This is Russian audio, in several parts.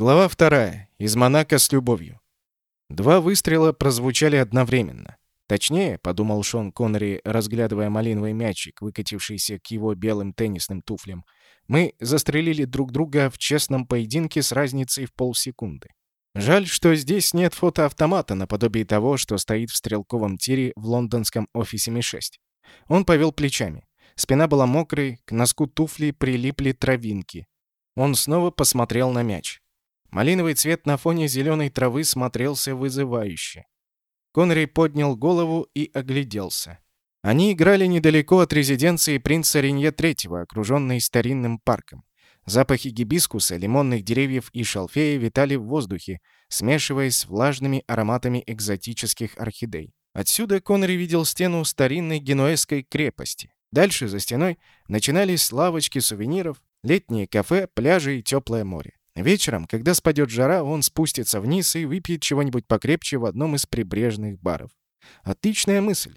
Глава вторая. Из Монако с любовью. Два выстрела прозвучали одновременно. Точнее, подумал Шон Коннери, разглядывая малиновый мячик, выкатившийся к его белым теннисным туфлям, мы застрелили друг друга в честном поединке с разницей в полсекунды. Жаль, что здесь нет фотоавтомата наподобие того, что стоит в стрелковом тире в лондонском офисе Ми-6. Он повел плечами. Спина была мокрой, к носку туфли прилипли травинки. Он снова посмотрел на мяч. Малиновый цвет на фоне зеленой травы смотрелся вызывающе. Конрей поднял голову и огляделся. Они играли недалеко от резиденции принца Ренье III, окруженной старинным парком. Запахи гибискуса, лимонных деревьев и шалфея витали в воздухе, смешиваясь с влажными ароматами экзотических орхидей. Отсюда Конри видел стену старинной генуэзской крепости. Дальше, за стеной, начинались лавочки сувениров, летние кафе, пляжи и теплое море. Вечером, когда спадет жара, он спустится вниз и выпьет чего-нибудь покрепче в одном из прибрежных баров. Отличная мысль.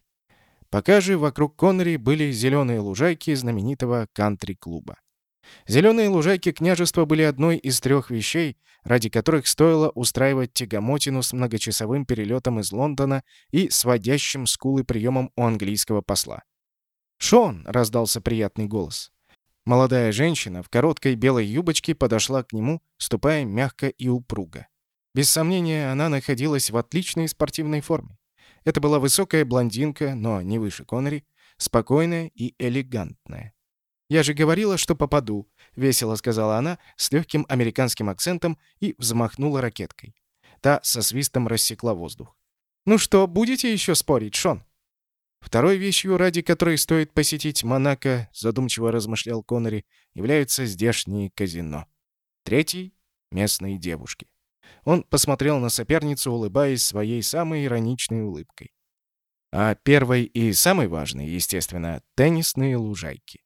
Пока же вокруг Коннери были зеленые лужайки знаменитого кантри-клуба. Зеленые лужайки княжества были одной из трех вещей, ради которых стоило устраивать тягомотину с многочасовым перелетом из Лондона и сводящим скулы приемом у английского посла. «Шон!» — раздался приятный голос. Молодая женщина в короткой белой юбочке подошла к нему, ступая мягко и упруго. Без сомнения, она находилась в отличной спортивной форме. Это была высокая блондинка, но не выше Коннери, спокойная и элегантная. «Я же говорила, что попаду», — весело сказала она с легким американским акцентом и взмахнула ракеткой. Та со свистом рассекла воздух. «Ну что, будете еще спорить, Шон?» Второй вещью, ради которой стоит посетить Монако, задумчиво размышлял Коннери, являются здешние казино. Третий — местные девушки. Он посмотрел на соперницу, улыбаясь своей самой ироничной улыбкой. А первой и самой важной, естественно, теннисные лужайки.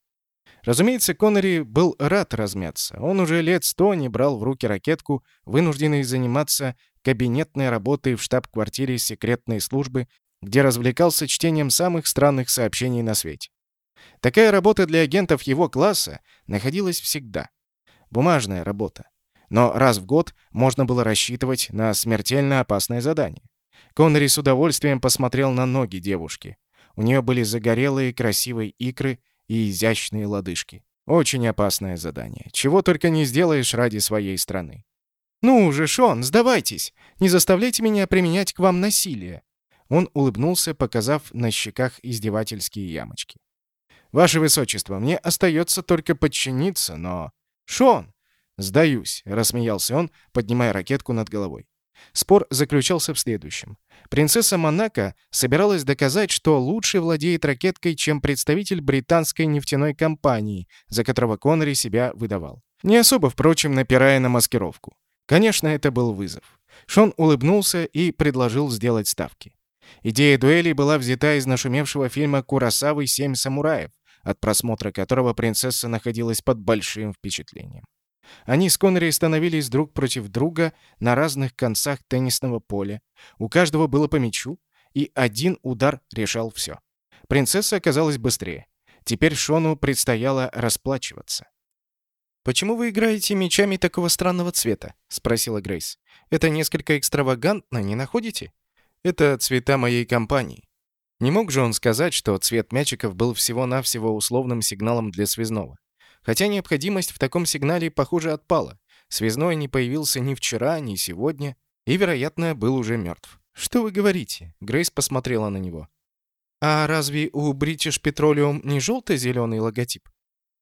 Разумеется, Коннери был рад размяться. Он уже лет сто не брал в руки ракетку, вынужденный заниматься кабинетной работой в штаб-квартире секретной службы где развлекался чтением самых странных сообщений на свете. Такая работа для агентов его класса находилась всегда. Бумажная работа. Но раз в год можно было рассчитывать на смертельно опасное задание. Коннери с удовольствием посмотрел на ноги девушки. У нее были загорелые красивые икры и изящные лодыжки. Очень опасное задание. Чего только не сделаешь ради своей страны. «Ну уже, Шон, сдавайтесь! Не заставляйте меня применять к вам насилие!» Он улыбнулся, показав на щеках издевательские ямочки. «Ваше Высочество, мне остается только подчиниться, но...» «Шон!» «Сдаюсь», — рассмеялся он, поднимая ракетку над головой. Спор заключался в следующем. Принцесса Монако собиралась доказать, что лучше владеет ракеткой, чем представитель британской нефтяной компании, за которого Коннери себя выдавал. Не особо, впрочем, напирая на маскировку. Конечно, это был вызов. Шон улыбнулся и предложил сделать ставки. Идея дуэли была взята из нашумевшего фильма «Куросавы. Семь самураев», от просмотра которого принцесса находилась под большим впечатлением. Они с Коннери становились друг против друга на разных концах теннисного поля. У каждого было по мячу, и один удар решал все. Принцесса оказалась быстрее. Теперь Шону предстояло расплачиваться. «Почему вы играете мечами такого странного цвета?» — спросила Грейс. «Это несколько экстравагантно, не находите?» Это цвета моей компании. Не мог же он сказать, что цвет мячиков был всего-навсего условным сигналом для связного. Хотя необходимость в таком сигнале, похоже, отпала. Связной не появился ни вчера, ни сегодня, и, вероятно, был уже мертв. «Что вы говорите?» Грейс посмотрела на него. «А разве у British Petroleum не желто-зеленый логотип?»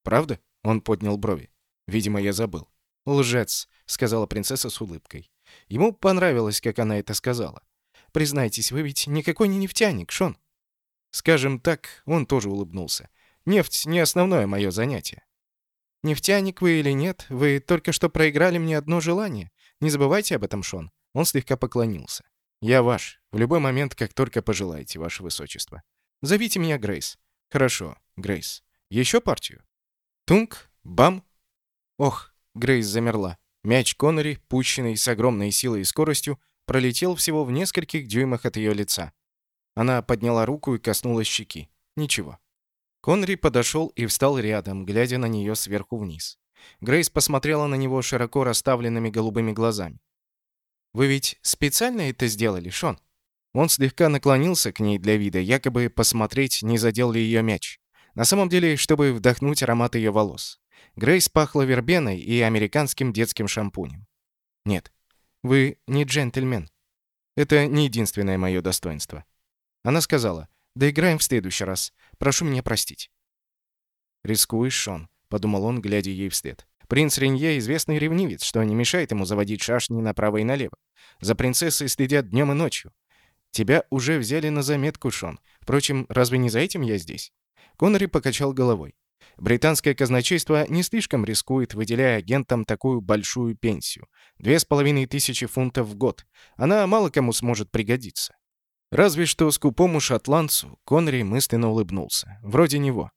«Правда?» Он поднял брови. «Видимо, я забыл». «Лжец», — сказала принцесса с улыбкой. Ему понравилось, как она это сказала. Признайтесь, вы ведь никакой не нефтяник, Шон. Скажем так, он тоже улыбнулся. Нефть не основное мое занятие. Нефтяник вы или нет, вы только что проиграли мне одно желание. Не забывайте об этом, Шон. Он слегка поклонился. Я ваш. В любой момент, как только пожелаете, ваше высочество. Зовите меня Грейс. Хорошо, Грейс. Еще партию? Тунк? Бам? Ох, Грейс замерла. Мяч Коннери, пущенный с огромной силой и скоростью, пролетел всего в нескольких дюймах от ее лица. Она подняла руку и коснулась щеки. Ничего. Конри подошел и встал рядом, глядя на нее сверху вниз. Грейс посмотрела на него широко расставленными голубыми глазами. «Вы ведь специально это сделали, Шон?» Он слегка наклонился к ней для вида, якобы посмотреть, не задел ли ее мяч. На самом деле, чтобы вдохнуть аромат ее волос. Грейс пахла вербеной и американским детским шампунем. «Нет, вы не джентльмен. Это не единственное мое достоинство». Она сказала, «Доиграем в следующий раз. Прошу меня простить». «Рискуешь, Шон», — подумал он, глядя ей вслед. Принц Ренье — известный ревнивец, что не мешает ему заводить шашни направо и налево. За принцессой следят днем и ночью. Тебя уже взяли на заметку, Шон. Впрочем, разве не за этим я здесь?» Коннори покачал головой. Британское казначейство не слишком рискует, выделяя агентам такую большую пенсию. Две с половиной тысячи фунтов в год. Она мало кому сможет пригодиться. Разве что скупому шотландцу Коннери мысленно улыбнулся. Вроде него.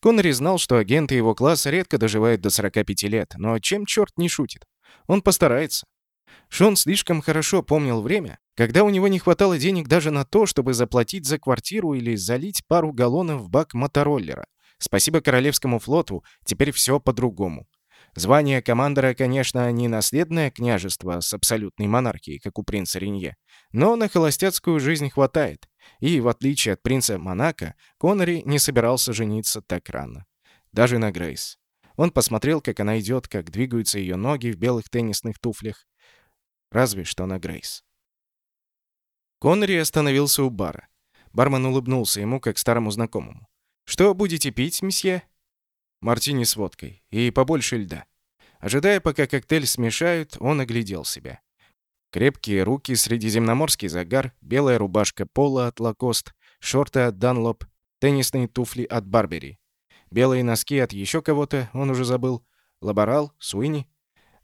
Коннери знал, что агенты его класса редко доживают до 45 лет, но чем черт не шутит? Он постарается. Шон слишком хорошо помнил время, когда у него не хватало денег даже на то, чтобы заплатить за квартиру или залить пару галлонов в бак мотороллера. Спасибо Королевскому флоту, теперь все по-другому. Звание командора, конечно, не наследное княжество с абсолютной монархией, как у принца Ренье, но на холостяцкую жизнь хватает. И, в отличие от принца Монако, Коннери не собирался жениться так рано. Даже на Грейс. Он посмотрел, как она идет, как двигаются ее ноги в белых теннисных туфлях. Разве что на Грейс. Коннери остановился у бара. Бармен улыбнулся ему, как старому знакомому. «Что будете пить, месье?» «Мартини с водкой. И побольше льда». Ожидая, пока коктейль смешают, он оглядел себя. Крепкие руки, средиземноморский загар, белая рубашка пола от Лакост, шорты от Данлоп, теннисные туфли от Барбери. Белые носки от еще кого-то, он уже забыл. Лаборал, Суини.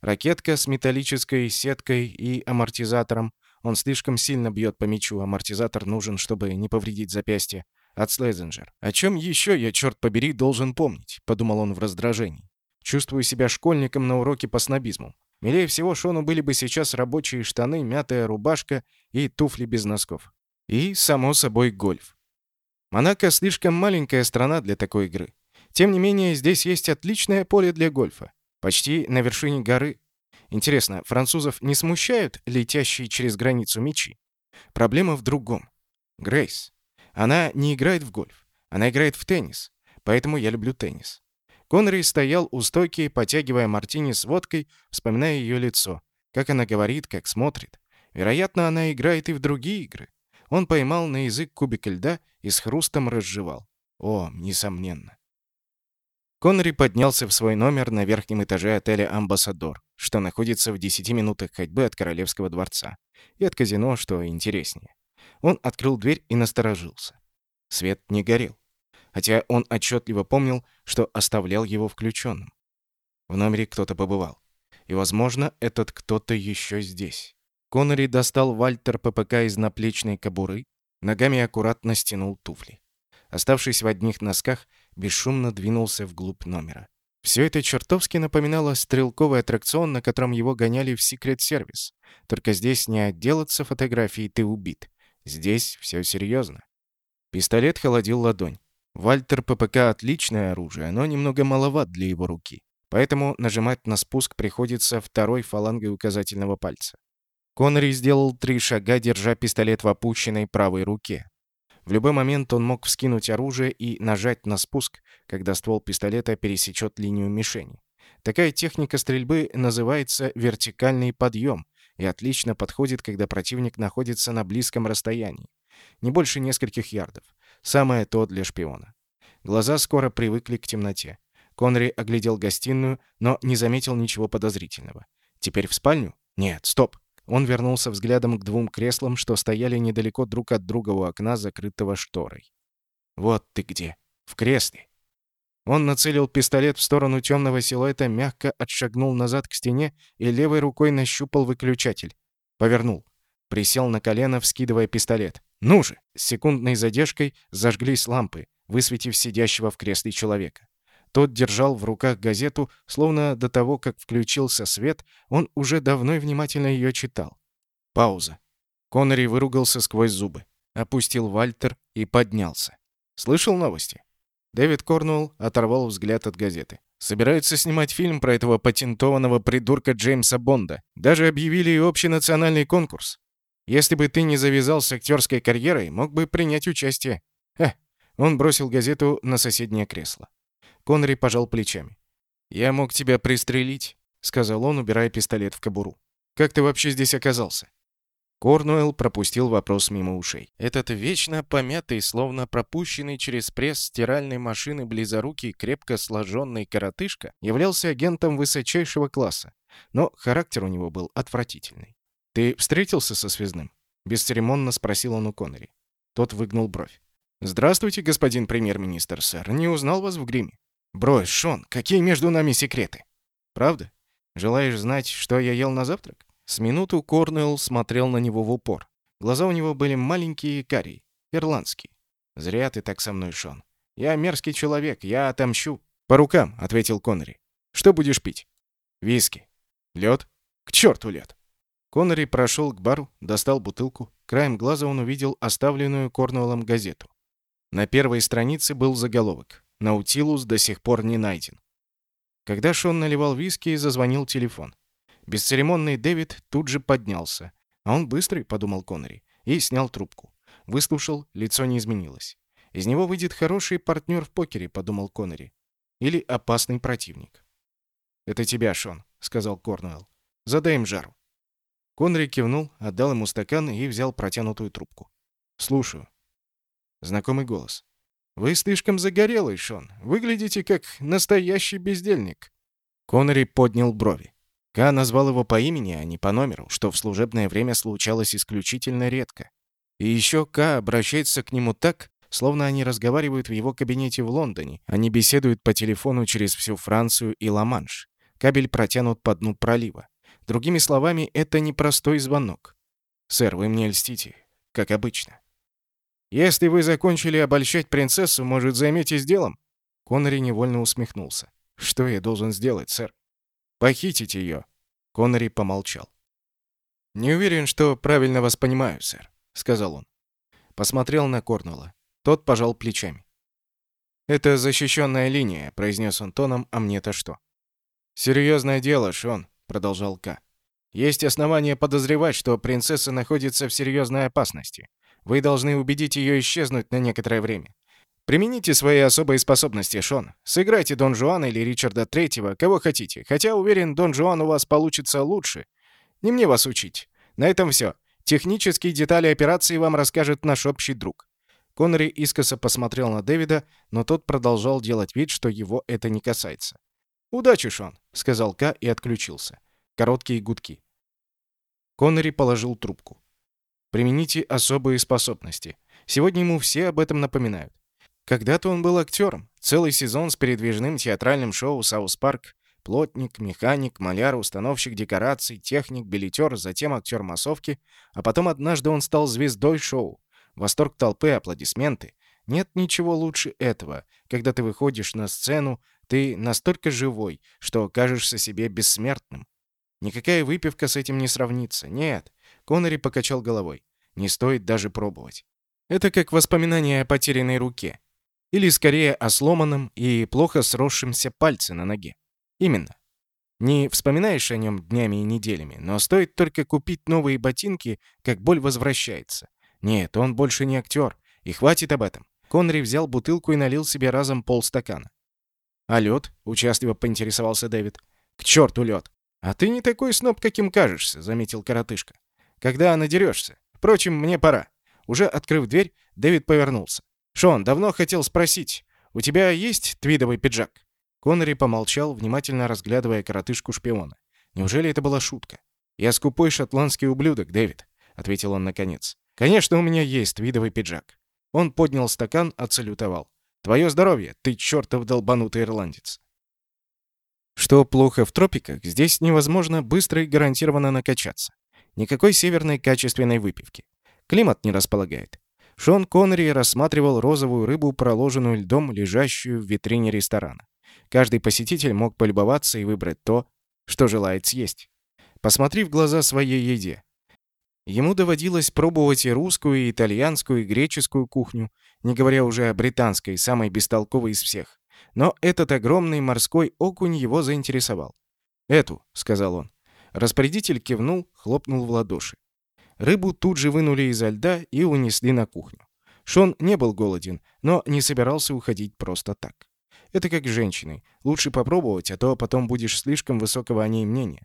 Ракетка с металлической сеткой и амортизатором, он слишком сильно бьет по мячу, амортизатор нужен, чтобы не повредить запястье. От Слезенджер. О чем еще я, черт побери, должен помнить? Подумал он в раздражении. Чувствую себя школьником на уроке по снобизму. Милее всего Шону были бы сейчас рабочие штаны, мятая рубашка и туфли без носков. И, само собой, гольф. Монако слишком маленькая страна для такой игры. Тем не менее, здесь есть отличное поле для гольфа. Почти на вершине горы. Интересно, французов не смущают летящие через границу мечи? Проблема в другом. Грейс. Она не играет в гольф. Она играет в теннис. Поэтому я люблю теннис. Конри стоял у стойки, потягивая мартини с водкой, вспоминая ее лицо. Как она говорит, как смотрит. Вероятно, она играет и в другие игры. Он поймал на язык кубик льда и с хрустом разжевал. О, несомненно. Коннери поднялся в свой номер на верхнем этаже отеля «Амбассадор», что находится в 10 минутах ходьбы от Королевского дворца, и от казино, что интереснее. Он открыл дверь и насторожился. Свет не горел, хотя он отчетливо помнил, что оставлял его включенным. В номере кто-то побывал. И, возможно, этот кто-то еще здесь. Коннери достал Вальтер ППК из наплечной кобуры, ногами аккуратно стянул туфли. Оставшись в одних носках, бесшумно двинулся вглубь номера. Все это чертовски напоминало стрелковый аттракцион, на котором его гоняли в Secret Service. Только здесь не отделаться фотографией «ты убит». Здесь все серьезно. Пистолет холодил ладонь. Вальтер ППК — отличное оружие, но немного маловат для его руки. Поэтому нажимать на спуск приходится второй фалангой указательного пальца. Коннери сделал три шага, держа пистолет в опущенной правой руке. В любой момент он мог вскинуть оружие и нажать на спуск, когда ствол пистолета пересечет линию мишени. Такая техника стрельбы называется вертикальный подъем и отлично подходит, когда противник находится на близком расстоянии. Не больше нескольких ярдов. Самое то для шпиона. Глаза скоро привыкли к темноте. Конри оглядел гостиную, но не заметил ничего подозрительного. Теперь в спальню? Нет, стоп. Он вернулся взглядом к двум креслам, что стояли недалеко друг от друга у окна, закрытого шторой. «Вот ты где! В кресле!» Он нацелил пистолет в сторону темного силуэта, мягко отшагнул назад к стене и левой рукой нащупал выключатель. Повернул. Присел на колено, вскидывая пистолет. «Ну же!» С секундной задержкой зажглись лампы, высветив сидящего в кресле человека. Тот держал в руках газету, словно до того, как включился свет, он уже давно и внимательно ее читал. Пауза. Коннери выругался сквозь зубы, опустил Вальтер и поднялся. «Слышал новости?» Дэвид Корнуэлл оторвал взгляд от газеты. Собираются снимать фильм про этого патентованного придурка Джеймса Бонда. Даже объявили и общенациональный конкурс. Если бы ты не завязал с актерской карьерой, мог бы принять участие. Ха!» Он бросил газету на соседнее кресло. Коннери пожал плечами. «Я мог тебя пристрелить», — сказал он, убирая пистолет в кобуру. «Как ты вообще здесь оказался?» Корнуэлл пропустил вопрос мимо ушей. Этот вечно помятый, словно пропущенный через пресс стиральной машины близорукий, крепко сложенный коротышка являлся агентом высочайшего класса, но характер у него был отвратительный. «Ты встретился со связным?» — бесцеремонно спросил он у Коннери. Тот выгнул бровь. «Здравствуйте, господин премьер-министр, сэр. Не узнал вас в гриме?» «Брось, Шон, какие между нами секреты?» «Правда? Желаешь знать, что я ел на завтрак?» С минуту Корнелл смотрел на него в упор. Глаза у него были маленькие и карие, ирландские. «Зря ты так со мной, Шон. Я мерзкий человек, я отомщу». «По рукам», — ответил Коннери. «Что будешь пить?» «Виски». «Лед?» «К черту лед!» Коннери прошел к бару, достал бутылку. Краем глаза он увидел оставленную Корнуэллом газету. На первой странице был заголовок «Наутилус до сих пор не найден». Когда Шон наливал виски, зазвонил телефон. Бесцеремонный Дэвид тут же поднялся. А он быстрый, подумал Коннери, и снял трубку. Выслушал, лицо не изменилось. Из него выйдет хороший партнер в покере, подумал Коннери. Или опасный противник. «Это тебя, Шон», — сказал Корнуэлл. «Задай им жару». Коннери кивнул, отдал ему стакан и взял протянутую трубку. «Слушаю». Знакомый голос. «Вы слишком загорелый, Шон. Выглядите как настоящий бездельник». Коннери поднял брови. Ка назвал его по имени, а не по номеру, что в служебное время случалось исключительно редко. И еще Ка обращается к нему так, словно они разговаривают в его кабинете в Лондоне, они беседуют по телефону через всю Францию и Ла-Манш. Кабель протянут по дну пролива. Другими словами, это не простой звонок. «Сэр, вы мне льстите, как обычно». «Если вы закончили обольщать принцессу, может, займетесь делом?» Коннери невольно усмехнулся. «Что я должен сделать, сэр?» Похитить ее!» Коннери помолчал. «Не уверен, что правильно вас понимаю, сэр», — сказал он. Посмотрел на Корнуэлла. Тот пожал плечами. «Это защищенная линия», — произнес он тоном, «а мне-то что?» «Серьезное дело, Шон», — продолжал К. «Есть основания подозревать, что принцесса находится в серьезной опасности. Вы должны убедить ее исчезнуть на некоторое время. Примените свои особые способности, Шон. Сыграйте Дон Жуана или Ричарда Третьего, кого хотите. Хотя, уверен, Дон Жуан у вас получится лучше. Не мне вас учить. На этом все. Технические детали операции вам расскажет наш общий друг». Коннери искоса посмотрел на Дэвида, но тот продолжал делать вид, что его это не касается. «Удачи, Шон», — сказал К и отключился. Короткие гудки. Коннери положил трубку. «Примените особые способности. Сегодня ему все об этом напоминают. Когда-то он был актером. Целый сезон с передвижным театральным шоу «Саус Парк». Плотник, механик, маляр, установщик декораций, техник, билетер, затем актер массовки. А потом однажды он стал звездой шоу. Восторг толпы, аплодисменты. Нет ничего лучше этого. Когда ты выходишь на сцену, ты настолько живой, что кажешься себе бессмертным. Никакая выпивка с этим не сравнится. Нет. Коннери покачал головой. Не стоит даже пробовать. Это как воспоминание о потерянной руке. Или скорее о сломанном и плохо сросшемся пальце на ноге. Именно. Не вспоминаешь о нем днями и неделями, но стоит только купить новые ботинки, как боль возвращается. Нет, он больше не актер, и хватит об этом. Конри взял бутылку и налил себе разом полстакана. «А лед?» — участливо поинтересовался Дэвид. «К черту лед!» «А ты не такой сноб, каким кажешься», — заметил коротышка. «Когда надерешься. Впрочем, мне пора». Уже открыв дверь, Дэвид повернулся. «Шон, давно хотел спросить, у тебя есть твидовый пиджак?» Коннери помолчал, внимательно разглядывая коротышку-шпиона. «Неужели это была шутка?» «Я скупой шотландский ублюдок, Дэвид», — ответил он наконец. «Конечно, у меня есть твидовый пиджак». Он поднял стакан, отсалютовал. «Твое здоровье, ты чертов долбанутый ирландец». Что плохо в тропиках, здесь невозможно быстро и гарантированно накачаться. Никакой северной качественной выпивки. Климат не располагает. Шон Коннери рассматривал розовую рыбу, проложенную льдом, лежащую в витрине ресторана. Каждый посетитель мог полюбоваться и выбрать то, что желает съесть. Посмотри в глаза своей еде. Ему доводилось пробовать и русскую, и итальянскую, и греческую кухню, не говоря уже о британской, самой бестолковой из всех. но этот огромный морской окунь его заинтересовал. «Эту», — сказал он. Распорядитель кивнул, хлопнул в ладоши. Рыбу тут же вынули изо льда и унесли на кухню. Шон не был голоден, но не собирался уходить просто так. Это как с женщиной. Лучше попробовать, а то потом будешь слишком высокого о ней мнения.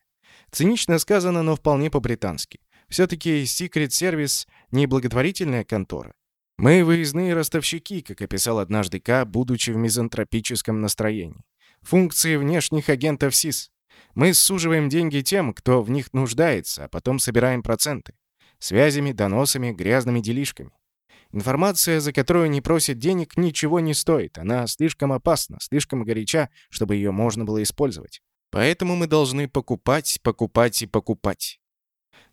Цинично сказано, но вполне по-британски. Все-таки Secret Service не благотворительная контора. Мы выездные ростовщики, как описал однажды К, будучи в мизантропическом настроении. Функции внешних агентов СИС. Мы суживаем деньги тем, кто в них нуждается, а потом собираем проценты. Связями, доносами, грязными делишками. Информация, за которую не просят денег, ничего не стоит. Она слишком опасна, слишком горяча, чтобы ее можно было использовать. Поэтому мы должны покупать, покупать и покупать.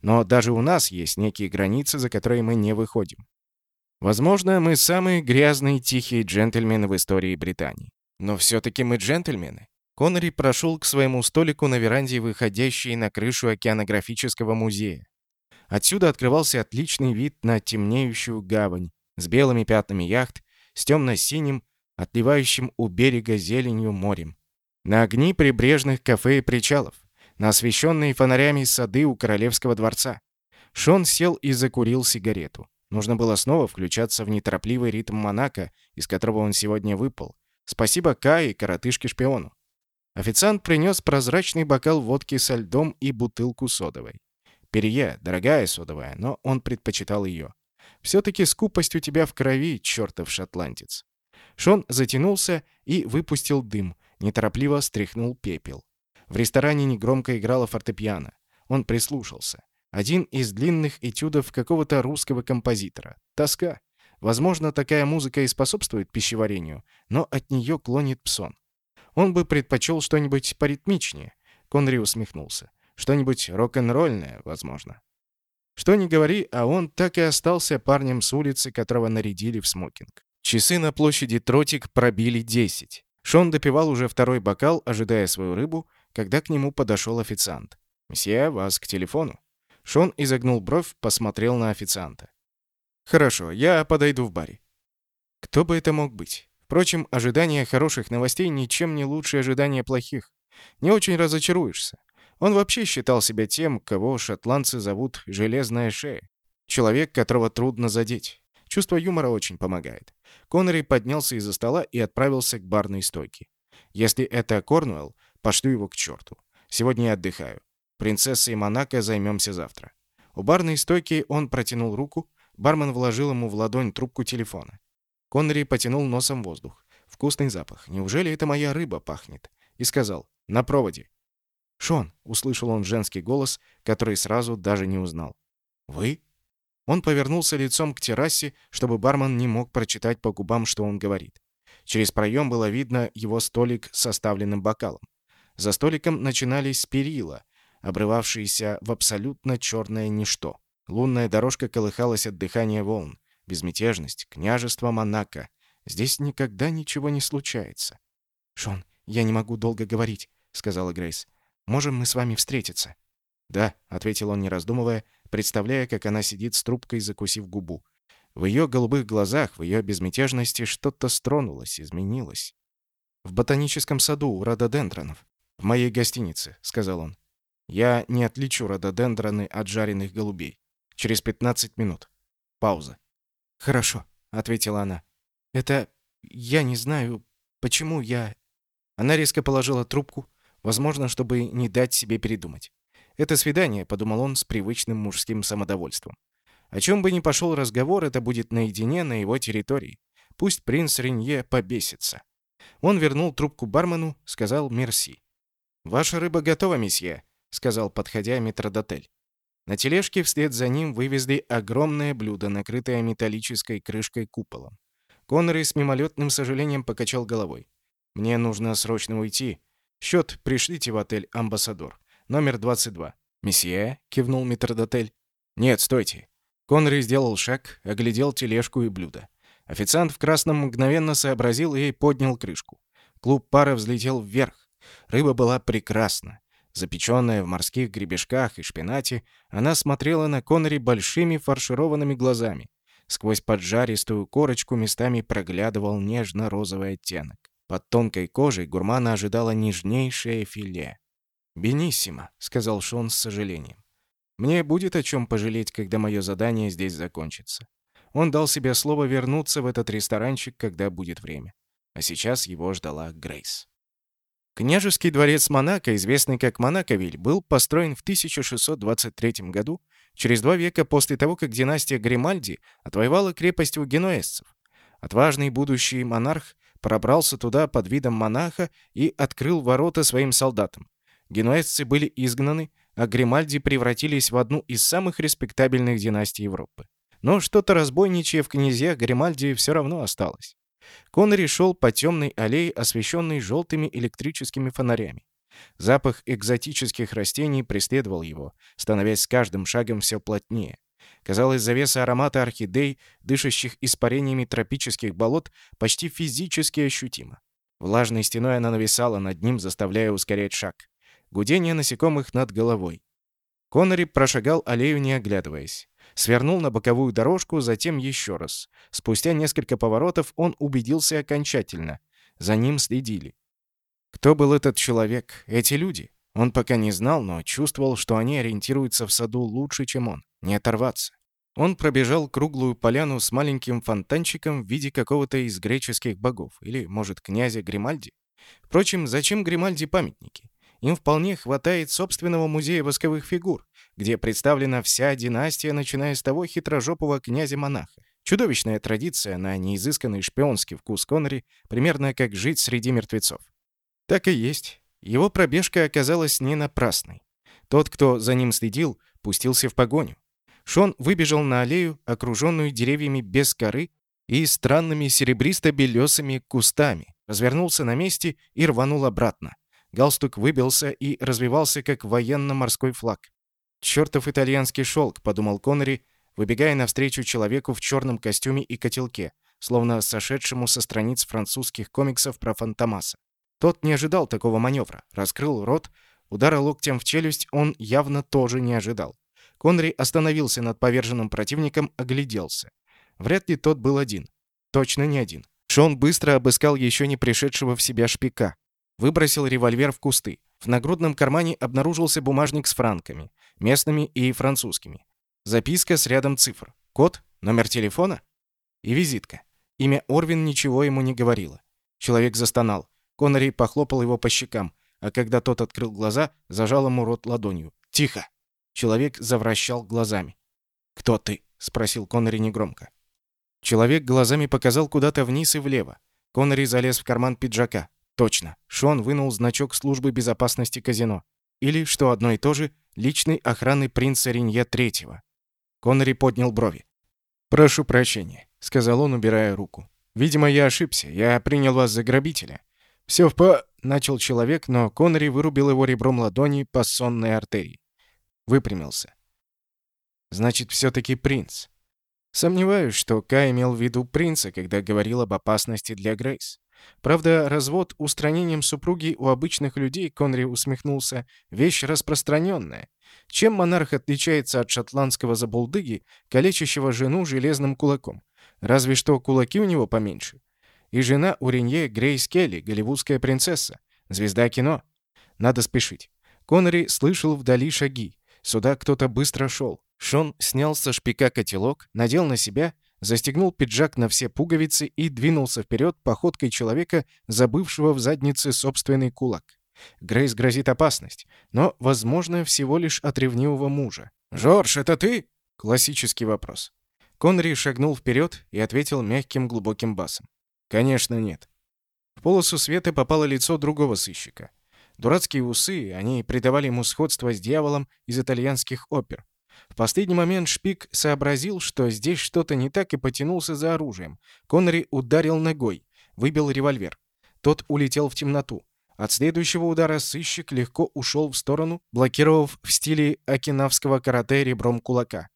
Но даже у нас есть некие границы, за которые мы не выходим. Возможно, мы самые грязные тихие джентльмены в истории Британии. Но все-таки мы джентльмены. Коннери прошел к своему столику на веранде, выходящей на крышу океанографического музея. Отсюда открывался отличный вид на темнеющую гавань с белыми пятнами яхт, с темно-синим, отливающим у берега зеленью морем. На огни прибрежных кафе и причалов, на освещенные фонарями сады у Королевского дворца. Шон сел и закурил сигарету. Нужно было снова включаться в неторопливый ритм Монако, из которого он сегодня выпал. Спасибо Кай и коротышке-шпиону. Официант принес прозрачный бокал водки со льдом и бутылку содовой. Перье, дорогая содовая, но он предпочитал ее. Все-таки скупость у тебя в крови, чертов шотландец. Шон затянулся и выпустил дым, неторопливо стряхнул пепел. В ресторане негромко играла фортепиано. Он прислушался. Один из длинных этюдов какого-то русского композитора. Тоска. Возможно, такая музыка и способствует пищеварению, но от нее клонит псон. Он бы предпочел что-нибудь поритмичнее. Конри усмехнулся. Что-нибудь рок-н-ролльное, возможно. Что ни говори, а он так и остался парнем с улицы, которого нарядили в смокинг. Часы на площади Тротик пробили 10. Шон допивал уже второй бокал, ожидая свою рыбу, когда к нему подошел официант. «Мсье, вас к телефону». Шон изогнул бровь, посмотрел на официанта. «Хорошо, я подойду в баре». Кто бы это мог быть? Впрочем, ожидание хороших новостей ничем не лучше ожидания плохих. Не очень разочаруешься. Он вообще считал себя тем, кого шотландцы зовут «железная шея». Человек, которого трудно задеть. Чувство юмора очень помогает. Коннери поднялся из-за стола и отправился к барной стойке. Если это Корнуэлл, пошлю его к черту. Сегодня я отдыхаю. Принцессой Монако займемся завтра. У барной стойки он протянул руку, бармен вложил ему в ладонь трубку телефона. Коннери потянул носом воздух. Вкусный запах. Неужели это моя рыба пахнет? И сказал «На проводе». «Шон!» — услышал он женский голос, который сразу даже не узнал. «Вы?» Он повернулся лицом к террасе, чтобы бармен не мог прочитать по губам, что он говорит. Через проем было видно его столик с составленным бокалом. За столиком начинались перила, обрывавшиеся в абсолютно черное ничто. Лунная дорожка колыхалась от дыхания волн безмятежность, княжество Монако. Здесь никогда ничего не случается. «Шон, я не могу долго говорить», — сказала Грейс. «Можем мы с вами встретиться?» «Да», — ответил он, не раздумывая, представляя, как она сидит с трубкой, закусив губу. В ее голубых глазах, в ее безмятежности что-то стронулось, изменилось. «В ботаническом саду у рододендронов. В моей гостинице», — сказал он. «Я не отличу рододендроны от жареных голубей. Через 15 минут. Пауза. «Хорошо», — ответила она. «Это... я не знаю, почему я...» Она резко положила трубку, возможно, чтобы не дать себе передумать. «Это свидание», — подумал он с привычным мужским самодовольством. О чем бы ни пошел разговор, это будет наедине на его территории. Пусть принц Ренье побесится. Он вернул трубку бармену, сказал «мерси». «Ваша рыба готова, месье», — сказал, подходя метродотель. На тележке вслед за ним вывезли огромное блюдо, накрытое металлической крышкой куполом. Коннери с мимолетным сожалением покачал головой. «Мне нужно срочно уйти. Счет пришлите в отель «Амбассадор». Номер 22». «Месье?» — кивнул метрдотель. «Нет, стойте». Коннери сделал шаг, оглядел тележку и блюдо. Официант в красном мгновенно сообразил и поднял крышку. Клуб пара взлетел вверх. Рыба была прекрасна. Запеченная в морских гребешках и шпинате, она смотрела на Коннери большими фаршированными глазами. Сквозь поджаристую корочку местами проглядывал нежно-розовый оттенок. Под тонкой кожей гурмана ожидало нежнейшее филе. «Бениссимо», — сказал Шон с сожалением. «Мне будет о чем пожалеть, когда мое задание здесь закончится». Он дал себе слово вернуться в этот ресторанчик, когда будет время. А сейчас его ждала Грейс. Княжеский дворец Монако, известный как Монаковиль, был построен в 1623 году, через два века после того, как династия Гримальди отвоевала крепость у генуэзцев. Отважный будущий монарх пробрался туда под видом монаха и открыл ворота своим солдатам. Генуэзцы были изгнаны, а Гримальди превратились в одну из самых респектабельных династий Европы. Но что-то разбойничье в князьях Гримальди все равно осталось. Коннери шел по темной аллее, освещенной желтыми электрическими фонарями. Запах экзотических растений преследовал его, становясь с каждым шагом все плотнее. Казалось, завеса аромата орхидей, дышащих испарениями тропических болот, почти физически ощутима. Влажной стеной она нависала над ним, заставляя ускорять шаг. Гудение насекомых над головой. Коннери прошагал аллею, не оглядываясь. Свернул на боковую дорожку, затем еще раз. Спустя несколько поворотов он убедился окончательно. За ним следили. Кто был этот человек, эти люди? Он пока не знал, но чувствовал, что они ориентируются в саду лучше, чем он. Не оторваться. Он пробежал круглую поляну с маленьким фонтанчиком в виде какого-то из греческих богов. Или, может, князя Гримальди? Впрочем, зачем Гримальди памятники? Им вполне хватает собственного музея восковых фигур, где представлена вся династия, начиная с того хитрожопого князя-монаха. Чудовищная традиция на неизысканный шпионский вкус Коннери, примерно как жить среди мертвецов. Так и есть. Его пробежка оказалась не напрасной. Тот, кто за ним следил, пустился в погоню. Шон выбежал на аллею, окруженную деревьями без коры и странными серебристо-белесыми кустами, развернулся на месте и рванул обратно. Галстук выбился и развивался, как военно-морской флаг. «Чёртов итальянский шелк», — подумал Коннери, выбегая навстречу человеку в черном костюме и котелке, словно сошедшему со страниц французских комиксов про Фантомаса. Тот не ожидал такого маневра, раскрыл рот, удара локтем в челюсть он явно тоже не ожидал. Коннери остановился над поверженным противником, огляделся. Вряд ли тот был один. Точно не один. Шон быстро обыскал еще не пришедшего в себя шпика. Выбросил револьвер в кусты. В нагрудном кармане обнаружился бумажник с франками, местными и французскими. Записка с рядом цифр. Код, номер телефона и визитка. Имя Орвин ничего ему не говорило. Человек застонал. Коннери похлопал его по щекам, а когда тот открыл глаза, зажал ему рот ладонью. «Тихо!» Человек завращал глазами. «Кто ты?» — спросил Коннери негромко. Человек глазами показал куда-то вниз и влево. Коннери залез в карман пиджака. Точно. Шон вынул значок службы безопасности казино. Или, что одно и то же, личной охраны принца Ринье Третьего. Коннери поднял брови. «Прошу прощения», — сказал он, убирая руку. «Видимо, я ошибся. Я принял вас за грабителя». «Всё в по...» — начал человек, но Коннери вырубил его ребром ладони по сонной артерии. Выпрямился. «Значит, всё-таки принц». Сомневаюсь, что Кай имел в виду принца, когда говорил об опасности для Грейс. Правда, развод устранением супруги у обычных людей, Конри усмехнулся, вещь распространенная. Чем монарх отличается от шотландского забулдыги, калечащего жену железным кулаком? Разве что кулаки у него поменьше. И жена у Грейс Келли, голливудская принцесса, звезда кино. Надо спешить. Коннери слышал вдали шаги. Сюда кто-то быстро шел. Шон снял со шпика котелок, надел на себя застегнул пиджак на все пуговицы и двинулся вперед походкой человека, забывшего в заднице собственный кулак. Грейс грозит опасность, но, возможно, всего лишь от ревнивого мужа. «Жорж, это ты?» — классический вопрос. Конри шагнул вперед и ответил мягким глубоким басом. «Конечно нет». В полосу света попало лицо другого сыщика. Дурацкие усы, они придавали ему сходство с дьяволом из итальянских опер. В последний момент Шпик сообразил, что здесь что-то не так и потянулся за оружием. Коннери ударил ногой, выбил револьвер. Тот улетел в темноту. От следующего удара сыщик легко ушел в сторону, блокировав в стиле окинавского карате ребром кулака.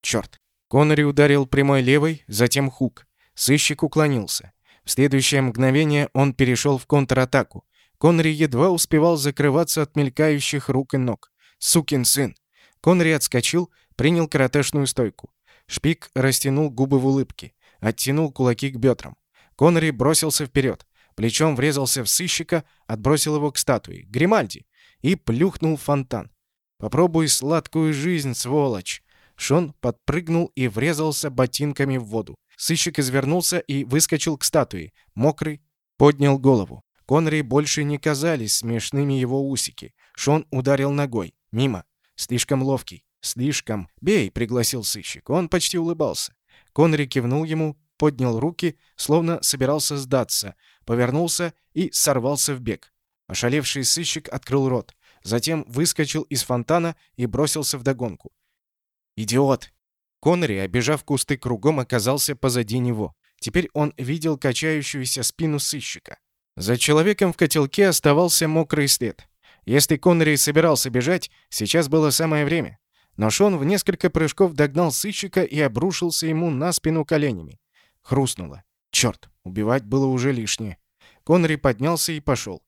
Черт! Коннери ударил прямой левой, затем хук. Сыщик уклонился. В следующее мгновение он перешел в контратаку. Коннери едва успевал закрываться от мелькающих рук и ног. «Сукин сын!» Конри отскочил, принял каратешную стойку. Шпик растянул губы в улыбке, оттянул кулаки к бедрам. Конри бросился вперед. Плечом врезался в сыщика, отбросил его к статуе. Гримальди! И плюхнул фонтан. «Попробуй сладкую жизнь, сволочь!» Шон подпрыгнул и врезался ботинками в воду. Сыщик извернулся и выскочил к статуе. Мокрый поднял голову. Конри больше не казались смешными его усики. Шон ударил ногой. Мимо. Слишком ловкий. Слишком. «Бей!» — пригласил сыщик. Он почти улыбался. Конри кивнул ему, поднял руки, словно собирался сдаться, повернулся и сорвался в бег. Ошалевший сыщик открыл рот. Затем выскочил из фонтана и бросился в догонку. «Идиот!» Коннери, обежав кусты кругом, оказался позади него. Теперь он видел качающуюся спину сыщика. За человеком в котелке оставался мокрый след. Если Коннери собирался бежать, сейчас было самое время. Но Шон в несколько прыжков догнал сыщика и обрушился ему на спину коленями. Хрустнуло. Черт, убивать было уже лишнее. Коннери поднялся и пошел.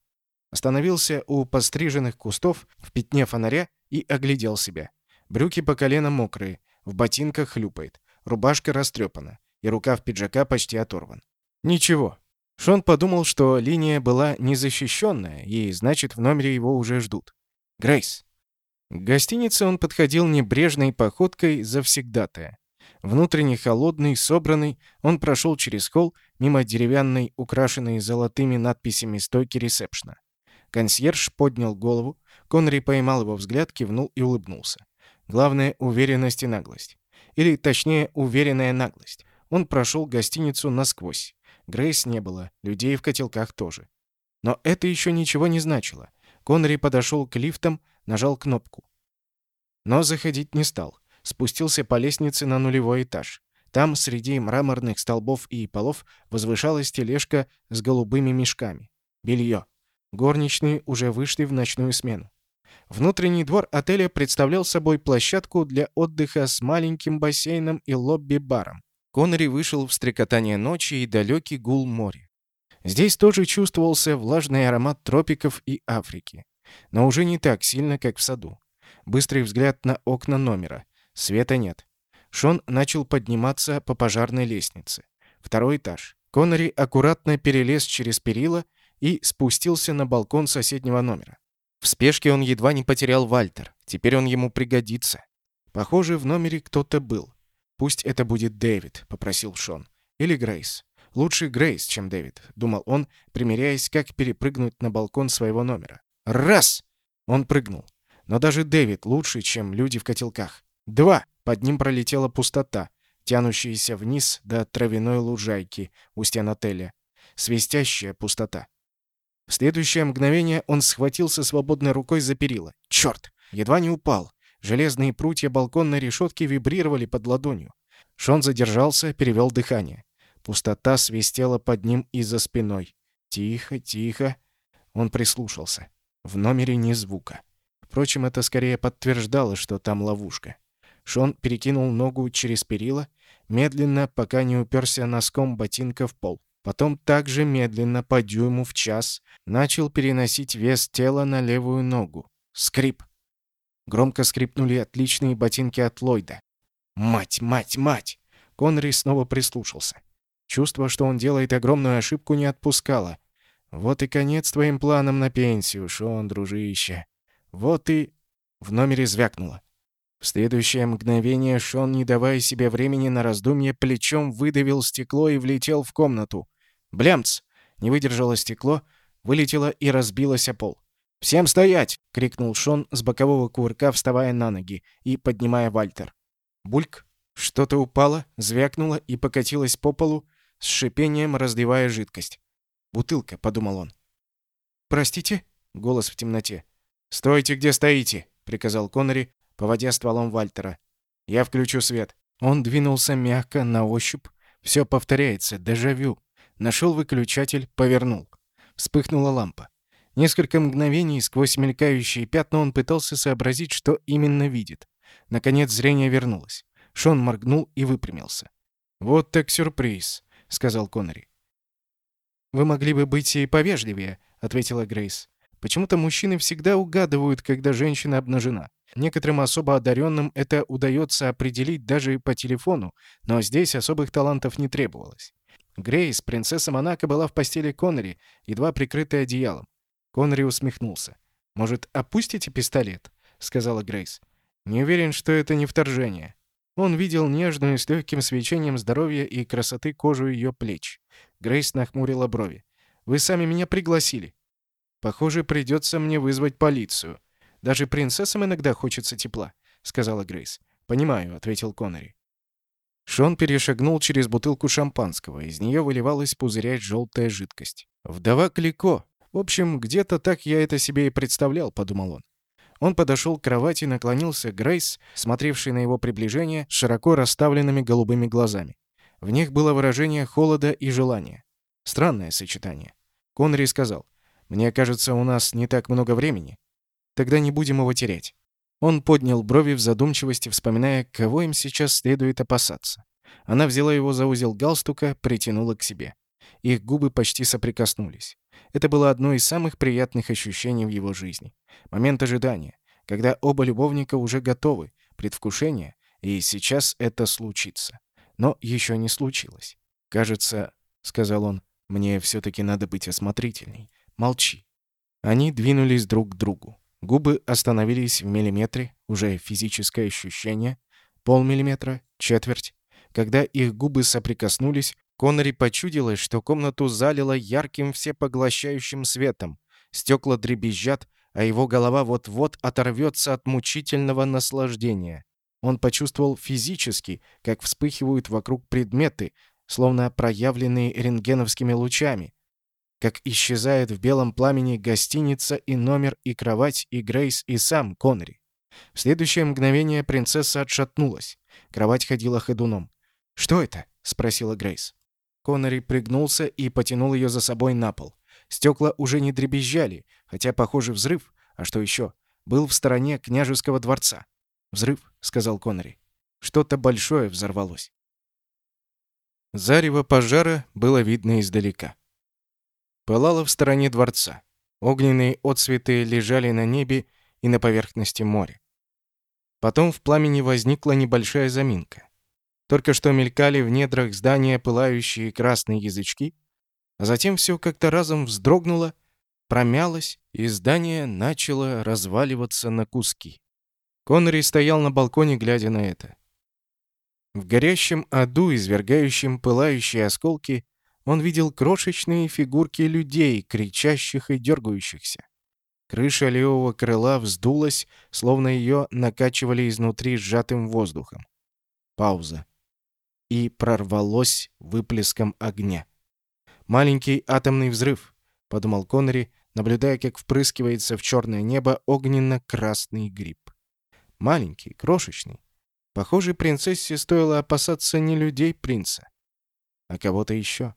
Остановился у постриженных кустов в пятне фонаря и оглядел себя. Брюки по колено мокрые, в ботинках хлюпает, рубашка растрепана, и рукав пиджака почти оторван. Ничего. Шон подумал, что линия была незащищенная, и значит, в номере его уже ждут. Грейс. К гостинице он подходил небрежной походкой завсегдатая. Внутренне холодный, собранный, он прошел через холл мимо деревянной, украшенной золотыми надписями стойки ресепшна. Консьерж поднял голову, Конри поймал его взгляд, кивнул и улыбнулся. Главное — уверенность и наглость. Или, точнее, уверенная наглость. Он прошел гостиницу насквозь. Грейс не было, людей в котелках тоже. Но это еще ничего не значило. Конри подошел к лифтам, нажал кнопку. Но заходить не стал. Спустился по лестнице на нулевой этаж. Там, среди мраморных столбов и полов, возвышалась тележка с голубыми мешками. Белье. Горничные уже вышли в ночную смену. Внутренний двор отеля представлял собой площадку для отдыха с маленьким бассейном и лобби-баром. Коннери вышел в стрекотание ночи и далекий гул моря. Здесь тоже чувствовался влажный аромат тропиков и Африки. Но уже не так сильно, как в саду. Быстрый взгляд на окна номера. Света нет. Шон начал подниматься по пожарной лестнице. Второй этаж. Коннери аккуратно перелез через перила и спустился на балкон соседнего номера. В спешке он едва не потерял Вальтер. Теперь он ему пригодится. Похоже, в номере кто-то был. «Пусть это будет Дэвид», — попросил Шон. «Или Грейс. Лучше Грейс, чем Дэвид», — думал он, примеряясь, как перепрыгнуть на балкон своего номера. «Раз!» Он прыгнул. Но даже Дэвид лучше, чем люди в котелках. «Два!» Под ним пролетела пустота, тянущаяся вниз до травяной лужайки у стен отеля. Свистящая пустота. В следующее мгновение он схватился свободной рукой за перила. Черт! Едва не упал. Железные прутья балконной решетки вибрировали под ладонью. Шон задержался, перевел дыхание. Пустота свистела под ним и за спиной. Тихо, тихо. Он прислушался. В номере ни звука. Впрочем, это скорее подтверждало, что там ловушка. Шон перекинул ногу через перила, медленно, пока не уперся носком ботинка в пол. Потом также медленно, по дюйму в час, начал переносить вес тела на левую ногу. Скрип. Громко скрипнули отличные ботинки от Ллойда. «Мать, мать, мать!» Конри снова прислушался. Чувство, что он делает огромную ошибку, не отпускало. «Вот и конец твоим планам на пенсию, Шон, дружище. Вот и...» В номере звякнуло. В следующее мгновение Шон, не давая себе времени на раздумье, плечом выдавил стекло и влетел в комнату. Блямц! Не выдержало стекло, вылетело и разбилось о пол. «Всем стоять!» — крикнул Шон с бокового кувырка, вставая на ноги и поднимая Вальтер. Бульк! Что-то упало, звякнуло и покатилось по полу, с шипением разливая жидкость. «Бутылка», — подумал он. «Простите?» — голос в темноте. «Стойте, где стоите!» — приказал Коннери, поводя стволом Вальтера. «Я включу свет». Он двинулся мягко, на ощупь. Все повторяется, дежавю. Нашел выключатель, повернул. Вспыхнула лампа. Несколько мгновений сквозь мелькающие пятна он пытался сообразить, что именно видит. Наконец зрение вернулось. Шон моргнул и выпрямился. «Вот так сюрприз», — сказал Коннери. «Вы могли бы быть и повежливее», — ответила Грейс. «Почему-то мужчины всегда угадывают, когда женщина обнажена. Некоторым особо одаренным это удается определить даже по телефону, но здесь особых талантов не требовалось. Грейс, принцесса Монако, была в постели Коннери, едва прикрытая одеялом. Коннери усмехнулся. «Может, опустите пистолет?» — сказала Грейс. «Не уверен, что это не вторжение». Он видел нежную, с легким свечением здоровья и красоты кожу ее плеч. Грейс нахмурила брови. «Вы сами меня пригласили». «Похоже, придется мне вызвать полицию. Даже принцессам иногда хочется тепла», — сказала Грейс. «Понимаю», — ответил Коннери. Шон перешагнул через бутылку шампанского. Из нее выливалась пузырять желтая жидкость. «Вдова Клико. В общем, где-то так я это себе и представлял», — подумал он. Он подошел к кровати наклонился к Грейс, смотревшей на его приближение широко расставленными голубыми глазами. В них было выражение холода и желания. Странное сочетание. Конри сказал, «Мне кажется, у нас не так много времени. Тогда не будем его терять». Он поднял брови в задумчивости, вспоминая, кого им сейчас следует опасаться. Она взяла его за узел галстука, притянула к себе. Их губы почти соприкоснулись. Это было одно из самых приятных ощущений в его жизни. Момент ожидания, когда оба любовника уже готовы, предвкушение, и сейчас это случится. Но еще не случилось. «Кажется, — сказал он, — мне все-таки надо быть осмотрительней. Молчи». Они двинулись друг к другу. Губы остановились в миллиметре, уже физическое ощущение, полмиллиметра, четверть. Когда их губы соприкоснулись, Коннори почудилось, что комнату залило ярким всепоглощающим светом. Стекла дребезжат, а его голова вот-вот оторвется от мучительного наслаждения. Он почувствовал физически, как вспыхивают вокруг предметы, словно проявленные рентгеновскими лучами, как исчезает в белом пламени гостиница и номер, и кровать, и Грейс, и сам Конри. В следующее мгновение принцесса отшатнулась. Кровать ходила ходуном. «Что это?» — спросила Грейс. Коннери пригнулся и потянул ее за собой на пол. Стекла уже не дребезжали, хотя, похоже, взрыв, а что еще, был в стороне княжеского дворца. «Взрыв», — сказал Коннери. «Что-то большое взорвалось». Зарево пожара было видно издалека пылала в стороне дворца. Огненные отсветы лежали на небе и на поверхности моря. Потом в пламени возникла небольшая заминка. Только что мелькали в недрах здания пылающие красные язычки, а затем все как-то разом вздрогнуло, промялось, и здание начало разваливаться на куски. Коннери стоял на балконе, глядя на это. В горящем аду, извергающем пылающие осколки, он видел крошечные фигурки людей, кричащих и дергающихся. Крыша левого крыла вздулась, словно ее накачивали изнутри сжатым воздухом. Пауза. И прорвалось выплеском огня. «Маленький атомный взрыв», — подумал Коннери, наблюдая, как впрыскивается в черное небо огненно-красный гриб. Маленький, крошечный. Похоже, принцессе стоило опасаться не людей принца, а кого-то еще.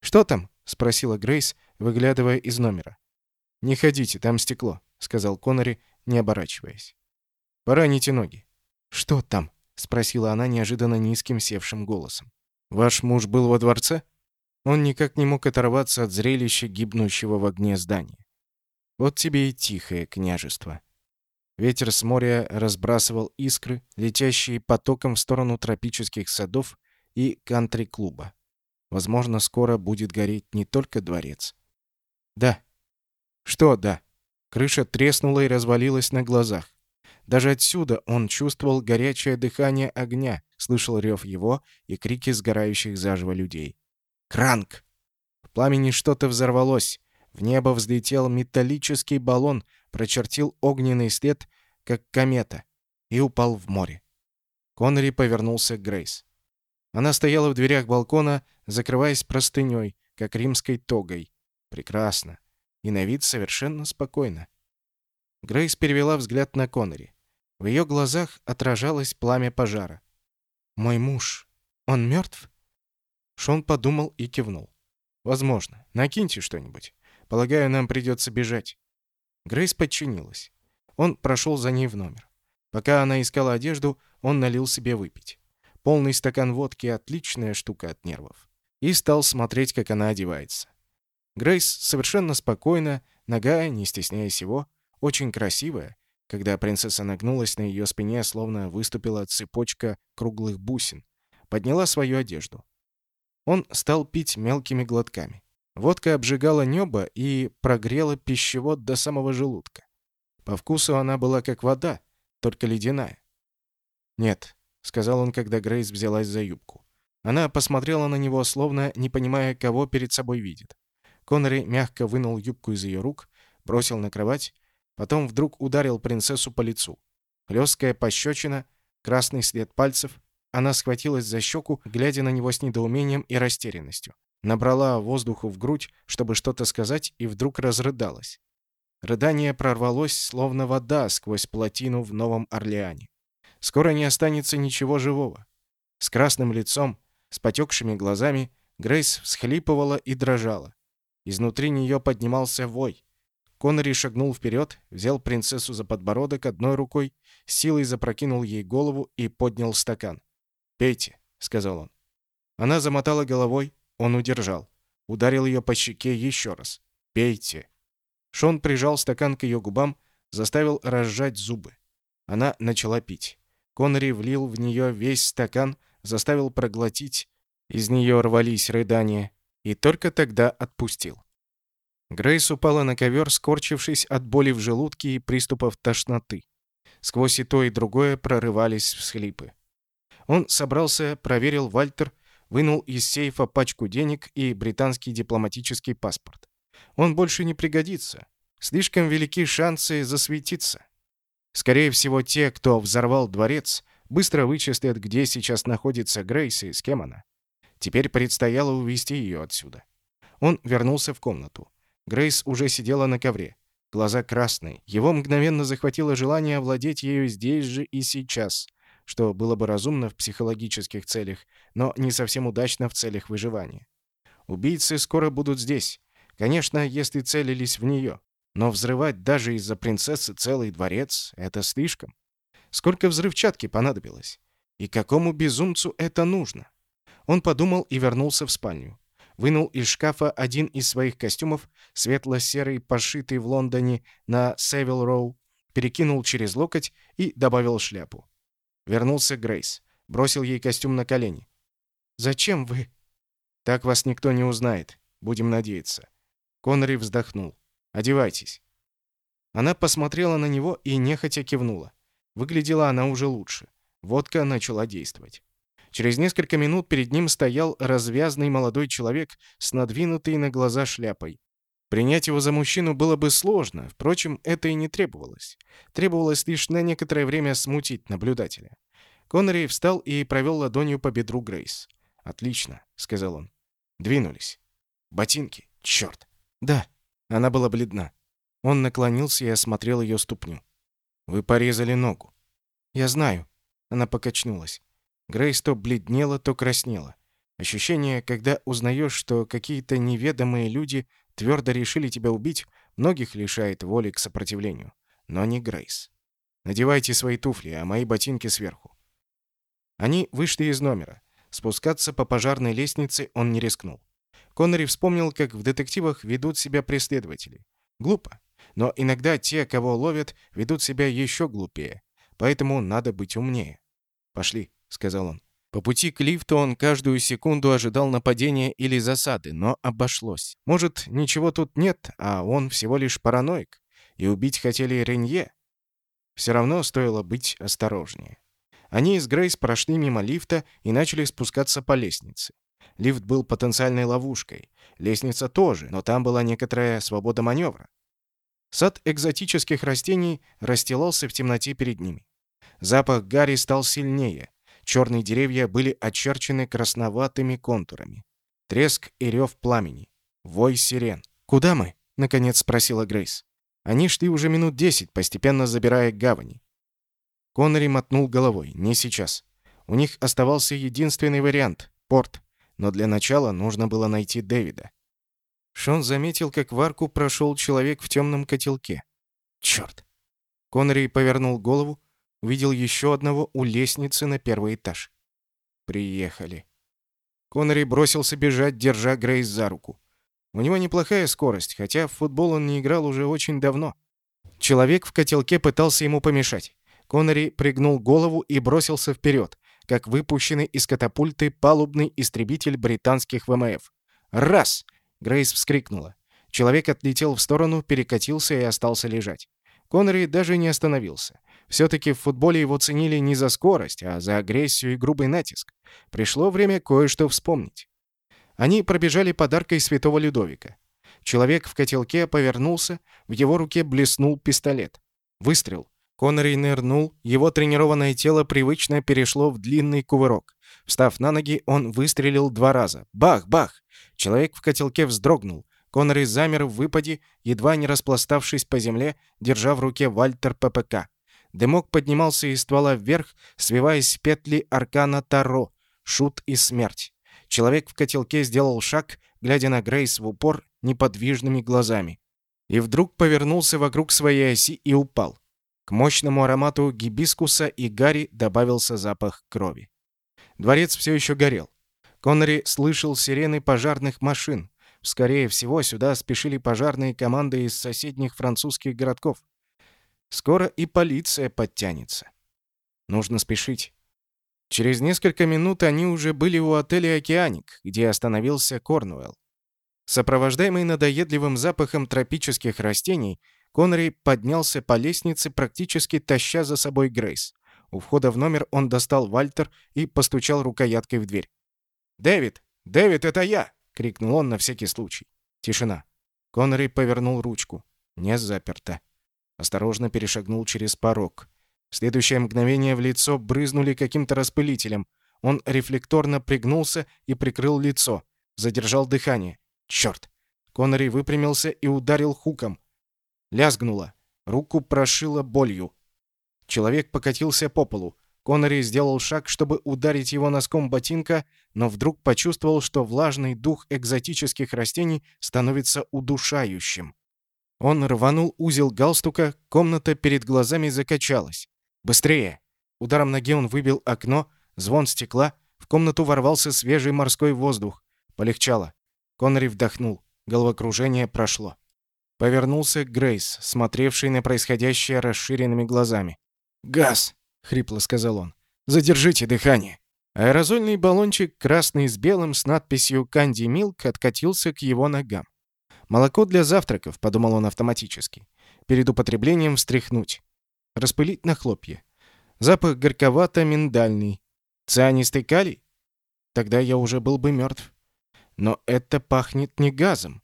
«Что там?» — спросила Грейс, выглядывая из номера. «Не ходите, там стекло», — сказал Коннори, не оборачиваясь. «Пораните ноги». «Что там?» — спросила она неожиданно низким севшим голосом. «Ваш муж был во дворце?» Он никак не мог оторваться от зрелища гибнущего в огне здания. Вот тебе и тихое княжество. Ветер с моря разбрасывал искры, летящие потоком в сторону тропических садов и кантри-клуба. Возможно, скоро будет гореть не только дворец. Да. Что да? Крыша треснула и развалилась на глазах. Даже отсюда он чувствовал горячее дыхание огня, слышал рев его и крики сгорающих заживо людей. «Кранк!» В пламени что-то взорвалось. В небо взлетел металлический баллон, прочертил огненный след, как комета, и упал в море. Коннери повернулся к Грейс. Она стояла в дверях балкона, закрываясь простыней, как римской тогой. Прекрасно. И на вид совершенно спокойно. Грейс перевела взгляд на Коннери. В ее глазах отражалось пламя пожара. «Мой муж, он мертв?» Шон подумал и кивнул. «Возможно. Накиньте что-нибудь. Полагаю, нам придется бежать». Грейс подчинилась. Он прошел за ней в номер. Пока она искала одежду, он налил себе выпить. Полный стакан водки — отличная штука от нервов. И стал смотреть, как она одевается. Грейс совершенно спокойно, ногая, не стесняясь его, очень красивая, когда принцесса нагнулась на ее спине, словно выступила цепочка круглых бусин, подняла свою одежду. Он стал пить мелкими глотками. Водка обжигала небо и прогрела пищевод до самого желудка. По вкусу она была как вода, только ледяная. «Нет», — сказал он, когда Грейс взялась за юбку. Она посмотрела на него, словно не понимая, кого перед собой видит. Коннори мягко вынул юбку из ее рук, бросил на кровать, потом вдруг ударил принцессу по лицу. Хлесткая пощечина, красный след пальцев. Она схватилась за щеку, глядя на него с недоумением и растерянностью. Набрала воздуху в грудь, чтобы что-то сказать, и вдруг разрыдалась. Рыдание прорвалось, словно вода, сквозь плотину в Новом Орлеане. Скоро не останется ничего живого. С красным лицом, с потекшими глазами, Грейс всхлипывала и дрожала. Изнутри нее поднимался вой. Коннори шагнул вперед, взял принцессу за подбородок одной рукой, силой запрокинул ей голову и поднял стакан. «Пейте», — сказал он. Она замотала головой, он удержал. Ударил ее по щеке еще раз. «Пейте». Шон прижал стакан к ее губам, заставил разжать зубы. Она начала пить. Коннори влил в нее весь стакан, заставил проглотить. Из нее рвались рыдания. И только тогда отпустил. Грейс упала на ковер, скорчившись от боли в желудке и приступов тошноты. Сквозь и то, и другое прорывались всхлипы. Он собрался, проверил Вальтер, вынул из сейфа пачку денег и британский дипломатический паспорт. Он больше не пригодится. Слишком велики шансы засветиться. Скорее всего, те, кто взорвал дворец, быстро вычислят, где сейчас находится Грейс и с кем она. Теперь предстояло увести ее отсюда. Он вернулся в комнату. Грейс уже сидела на ковре. Глаза красные. Его мгновенно захватило желание овладеть ею здесь же и сейчас, что было бы разумно в психологических целях, но не совсем удачно в целях выживания. Убийцы скоро будут здесь. Конечно, если целились в нее. Но взрывать даже из-за принцессы целый дворец — это слишком. Сколько взрывчатки понадобилось? И какому безумцу это нужно? Он подумал и вернулся в спальню вынул из шкафа один из своих костюмов, светло-серый, пошитый в Лондоне на Севил Роу, перекинул через локоть и добавил шляпу. Вернулся Грейс. Бросил ей костюм на колени. «Зачем вы?» «Так вас никто не узнает. Будем надеяться». Коннори вздохнул. «Одевайтесь». Она посмотрела на него и нехотя кивнула. Выглядела она уже лучше. Водка начала действовать. Через несколько минут перед ним стоял развязный молодой человек с надвинутой на глаза шляпой. Принять его за мужчину было бы сложно, впрочем, это и не требовалось. Требовалось лишь на некоторое время смутить наблюдателя. Коннери встал и провел ладонью по бедру Грейс. «Отлично», — сказал он. «Двинулись. Ботинки? Черт!» «Да». Она была бледна. Он наклонился и осмотрел ее ступню. «Вы порезали ногу». «Я знаю». Она покачнулась. Грейс то бледнела, то краснела. Ощущение, когда узнаешь, что какие-то неведомые люди твердо решили тебя убить, многих лишает воли к сопротивлению. Но не Грейс. «Надевайте свои туфли, а мои ботинки сверху». Они вышли из номера. Спускаться по пожарной лестнице он не рискнул. Коннори вспомнил, как в детективах ведут себя преследователи. Глупо. Но иногда те, кого ловят, ведут себя еще глупее. Поэтому надо быть умнее. Пошли. — сказал он. По пути к лифту он каждую секунду ожидал нападения или засады, но обошлось. Может, ничего тут нет, а он всего лишь параноик, и убить хотели Ренье. Все равно стоило быть осторожнее. Они с Грейс прошли мимо лифта и начали спускаться по лестнице. Лифт был потенциальной ловушкой. Лестница тоже, но там была некоторая свобода маневра. Сад экзотических растений расстилался в темноте перед ними. Запах гари стал сильнее. Черные деревья были очерчены красноватыми контурами. Треск и рев пламени. Вой сирен. «Куда мы?» — наконец спросила Грейс. Они шли уже минут десять, постепенно забирая гавани. Коннори мотнул головой. «Не сейчас. У них оставался единственный вариант — порт. Но для начала нужно было найти Дэвида». Шон заметил, как в арку прошел человек в темном котелке. «Черт!» Коннори повернул голову, Увидел еще одного у лестницы на первый этаж. Приехали. Коннери бросился бежать, держа Грейс за руку. У него неплохая скорость, хотя в футбол он не играл уже очень давно. Человек в котелке пытался ему помешать. Коннери пригнул голову и бросился вперед. Как выпущенный из катапульты палубный истребитель британских ВМФ. «Раз!» — Грейс вскрикнула. Человек отлетел в сторону, перекатился и остался лежать. Коннери даже не остановился. Все-таки в футболе его ценили не за скорость, а за агрессию и грубый натиск. Пришло время кое-что вспомнить. Они пробежали подаркой святого Людовика. Человек в котелке повернулся, в его руке блеснул пистолет. Выстрел. Коннери нырнул, его тренированное тело привычно перешло в длинный кувырок. Встав на ноги, он выстрелил два раза. Бах-бах! Человек в котелке вздрогнул. Коннери замер в выпаде, едва не распластавшись по земле, держа в руке Вальтер ППК. Дымок поднимался из ствола вверх, свиваясь в петли аркана Таро, шут и смерть. Человек в котелке сделал шаг, глядя на Грейс в упор неподвижными глазами. И вдруг повернулся вокруг своей оси и упал. К мощному аромату гибискуса и гари добавился запах крови. Дворец все еще горел. Коннери слышал сирены пожарных машин. Скорее всего, сюда спешили пожарные команды из соседних французских городков. Скоро и полиция подтянется. Нужно спешить. Через несколько минут они уже были у отеля «Океаник», где остановился Корнуэлл. Сопровождаемый надоедливым запахом тропических растений, Коннери поднялся по лестнице, практически таща за собой Грейс. У входа в номер он достал Вальтер и постучал рукояткой в дверь. «Дэвид! Дэвид, это я!» — крикнул он на всякий случай. Тишина. Коннери повернул ручку. Не заперто. Осторожно перешагнул через порог. В следующее мгновение в лицо брызнули каким-то распылителем. Он рефлекторно пригнулся и прикрыл лицо. Задержал дыхание. Черт! Коннери выпрямился и ударил хуком. Лязгнуло. Руку прошило болью. Человек покатился по полу. Коннери сделал шаг, чтобы ударить его носком ботинка, но вдруг почувствовал, что влажный дух экзотических растений становится удушающим. Он рванул узел галстука, комната перед глазами закачалась. «Быстрее!» Ударом ноги он выбил окно, звон стекла, в комнату ворвался свежий морской воздух. Полегчало. Коннери вдохнул. Головокружение прошло. Повернулся Грейс, смотревший на происходящее расширенными глазами. «Газ!» — хрипло сказал он. «Задержите дыхание!» Аэрозольный баллончик, красный с белым, с надписью «Канди Милк», откатился к его ногам. «Молоко для завтраков», — подумал он автоматически. «Перед употреблением встряхнуть. Распылить на хлопья. Запах горьковато-миндальный. Цианистый калий? Тогда я уже был бы мертв. Но это пахнет не газом.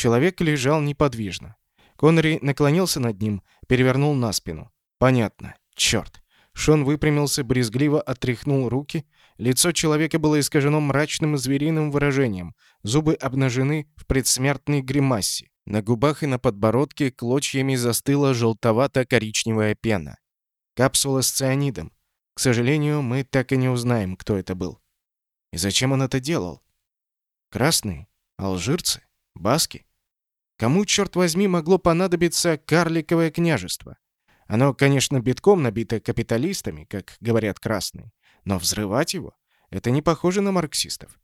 Человек лежал неподвижно. Коннери наклонился над ним, перевернул на спину. Понятно. Черт. Шон выпрямился, брезгливо отряхнул руки. Лицо человека было искажено мрачным звериным выражением. Зубы обнажены в предсмертной гримасе. На губах и на подбородке клочьями застыла желтовато-коричневая пена. Капсула с цианидом. К сожалению, мы так и не узнаем, кто это был. И зачем он это делал? Красные? Алжирцы? Баски? Кому, черт возьми, могло понадобиться карликовое княжество? Оно, конечно, битком набито капиталистами, как говорят красные, но взрывать его — это не похоже на марксистов.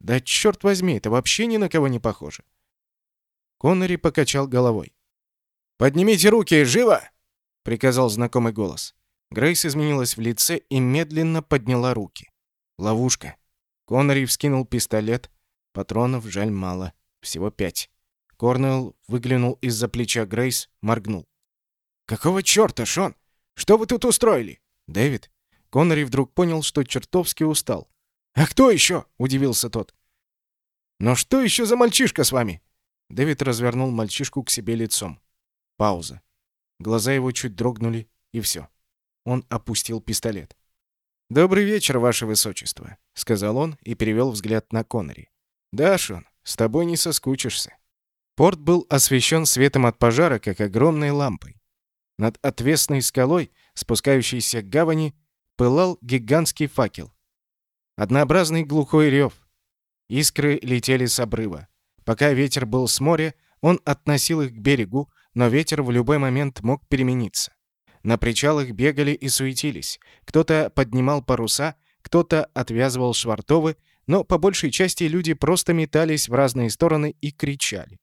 Да черт возьми, это вообще ни на кого не похоже. Коннери покачал головой. «Поднимите руки, живо!» — приказал знакомый голос. Грейс изменилась в лице и медленно подняла руки. Ловушка. Коннери вскинул пистолет. Патронов жаль мало. Всего пять. Корнелл выглянул из-за плеча Грейс, моргнул. «Какого чёрта, Шон? Что вы тут устроили?» «Дэвид». Коннери вдруг понял, что чертовски устал. «А кто еще?» — удивился тот. «Но что еще за мальчишка с вами?» Дэвид развернул мальчишку к себе лицом. Пауза. Глаза его чуть дрогнули, и все. Он опустил пистолет. «Добрый вечер, ваше высочество», — сказал он и перевел взгляд на Коннери. «Да, Шон, с тобой не соскучишься». Порт был освещен светом от пожара, как огромной лампой. Над отвесной скалой, спускающейся к гавани, пылал гигантский факел. Однообразный глухой рев. Искры летели с обрыва. Пока ветер был с моря, он относил их к берегу, но ветер в любой момент мог перемениться. На причалах бегали и суетились. Кто-то поднимал паруса, кто-то отвязывал швартовы, но по большей части люди просто метались в разные стороны и кричали.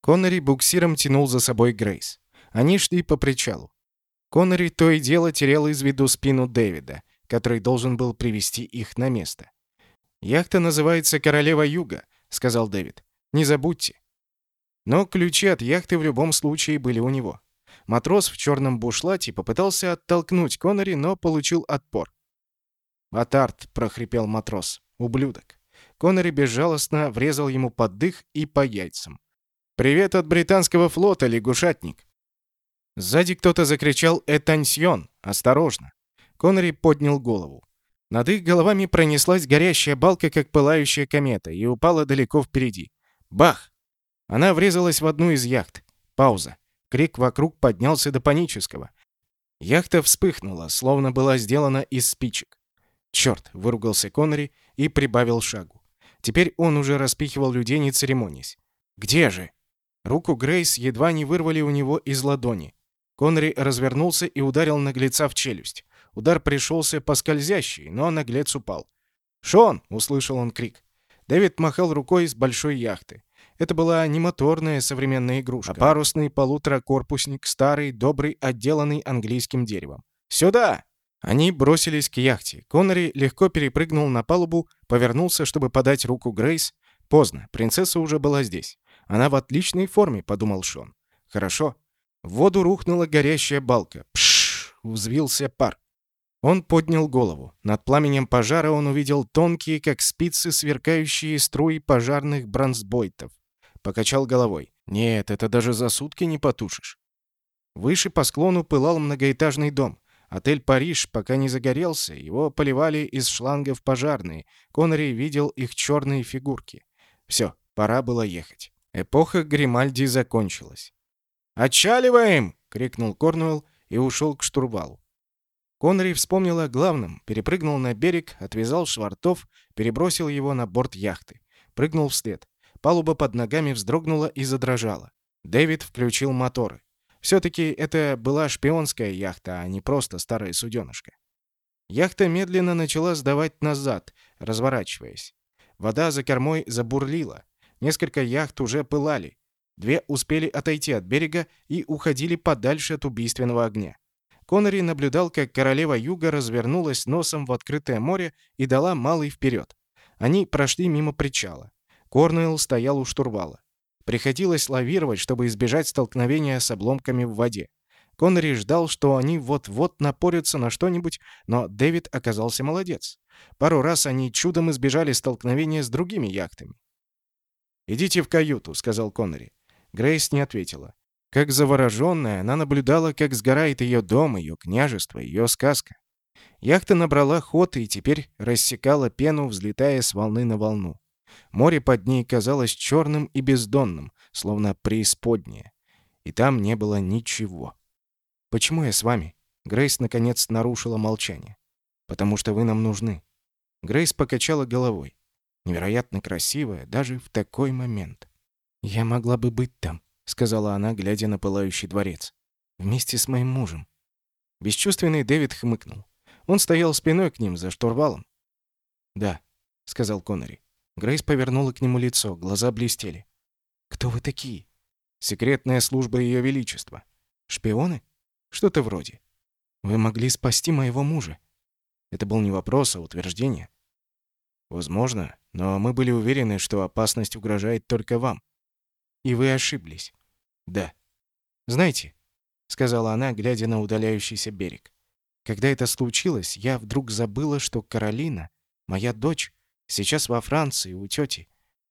Коннери буксиром тянул за собой Грейс. Они шли по причалу. Коннери то и дело терял из виду спину Дэвида. который должен был привести их на место. «Яхта называется «Королева Юга», — сказал Дэвид. «Не забудьте». Но ключи от яхты в любом случае были у него. Матрос в черном бушлате попытался оттолкнуть Коннори, но получил отпор. «Батард!» — прохрипел матрос. «Ублюдок!» Коннори безжалостно врезал ему под дых и по яйцам. «Привет от британского флота, лягушатник!» Сзади кто-то закричал «Этансьон! Осторожно!» Коннори поднял голову. Над их головами пронеслась горящая балка, как пылающая комета, и упала далеко впереди. Бах! Она врезалась в одну из яхт. Пауза. Крик вокруг поднялся до панического. Яхта вспыхнула, словно была сделана из спичек. «Чёрт!» — выругался Коннори и прибавил шагу. Теперь он уже распихивал людей, не церемонясь. «Где же?» Руку Грейс едва не вырвали у него из ладони. Коннори развернулся и ударил наглеца в челюсть. Удар пришелся по скользящей, но наглец упал. «Шон!» — услышал он крик. Дэвид махал рукой с большой яхты. Это была не моторная современная игрушка, а парусный полуторакорпусник, старый, добрый, отделанный английским деревом. «Сюда!» Они бросились к яхте. Коннори легко перепрыгнул на палубу, повернулся, чтобы подать руку Грейс. Поздно, принцесса уже была здесь. Она в отличной форме, подумал Шон. Хорошо. В воду рухнула горящая балка. Пш! Взвился пар. Он поднял голову. Над пламенем пожара он увидел тонкие, как спицы, сверкающие струи пожарных бронзбойтов. Покачал головой. «Нет, это даже за сутки не потушишь». Выше по склону пылал многоэтажный дом. Отель «Париж» пока не загорелся, его поливали из шлангов пожарные. Коннери видел их черные фигурки. Все, пора было ехать. Эпоха Гримальди закончилась. «Отчаливаем!» — крикнул Корнуэлл и ушел к штурвалу. Коннери вспомнил о главном, перепрыгнул на берег, отвязал швартов, перебросил его на борт яхты. Прыгнул вслед. Палуба под ногами вздрогнула и задрожала. Дэвид включил моторы. Все-таки это была шпионская яхта, а не просто старая суденышка. Яхта медленно начала сдавать назад, разворачиваясь. Вода за кормой забурлила. Несколько яхт уже пылали. Две успели отойти от берега и уходили подальше от убийственного огня. Коннери наблюдал, как королева юга развернулась носом в открытое море и дала малый вперед. Они прошли мимо причала. Корнуэлл стоял у штурвала. Приходилось лавировать, чтобы избежать столкновения с обломками в воде. Коннери ждал, что они вот-вот напорятся на что-нибудь, но Дэвид оказался молодец. Пару раз они чудом избежали столкновения с другими яхтами. «Идите в каюту», — сказал Коннери. Грейс не ответила. Как завороженная, она наблюдала, как сгорает ее дом, ее княжество, ее сказка. Яхта набрала ход и теперь рассекала пену, взлетая с волны на волну. Море под ней казалось черным и бездонным, словно преисподнее. И там не было ничего. «Почему я с вами?» Грейс наконец нарушила молчание. «Потому что вы нам нужны». Грейс покачала головой. Невероятно красивая, даже в такой момент. «Я могла бы быть там», — сказала она, глядя на пылающий дворец. «Вместе с моим мужем». Бесчувственный Дэвид хмыкнул. Он стоял спиной к ним, за штурвалом. «Да», — сказал Коннери. Грейс повернула к нему лицо, глаза блестели. «Кто вы такие?» «Секретная служба Ее Величества». «Шпионы?» «Что-то вроде». «Вы могли спасти моего мужа». Это был не вопрос, а утверждение. «Возможно, но мы были уверены, что опасность угрожает только вам». «И вы ошиблись». «Да». «Знаете», — сказала она, глядя на удаляющийся берег, «когда это случилось, я вдруг забыла, что Каролина, моя дочь, Сейчас во Франции, у тети.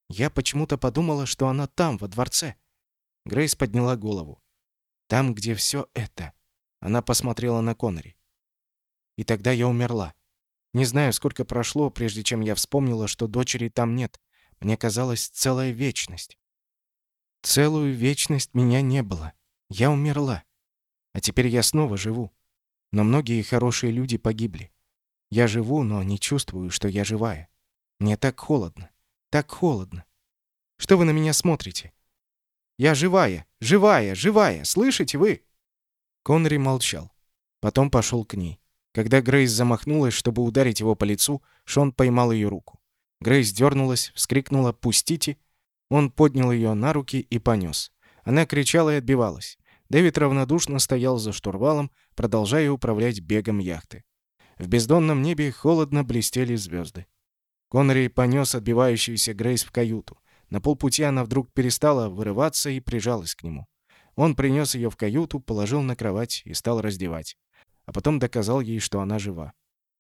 Я почему-то подумала, что она там, во дворце. Грейс подняла голову. Там, где все это. Она посмотрела на Коннери. И тогда я умерла. Не знаю, сколько прошло, прежде чем я вспомнила, что дочери там нет. Мне казалось, целая вечность. Целую вечность меня не было. Я умерла. А теперь я снова живу. Но многие хорошие люди погибли. Я живу, но не чувствую, что я живая. Мне так холодно. Так холодно. Что вы на меня смотрите? Я живая, живая, живая. Слышите вы? Конри молчал. Потом пошел к ней. Когда Грейс замахнулась, чтобы ударить его по лицу, Шон поймал ее руку. Грейс дернулась, вскрикнула «Пустите!». Он поднял ее на руки и понес. Она кричала и отбивалась. Дэвид равнодушно стоял за штурвалом, продолжая управлять бегом яхты. В бездонном небе холодно блестели звезды. Коннери понес отбивающуюся Грейс в каюту. На полпути она вдруг перестала вырываться и прижалась к нему. Он принес ее в каюту, положил на кровать и стал раздевать. А потом доказал ей, что она жива.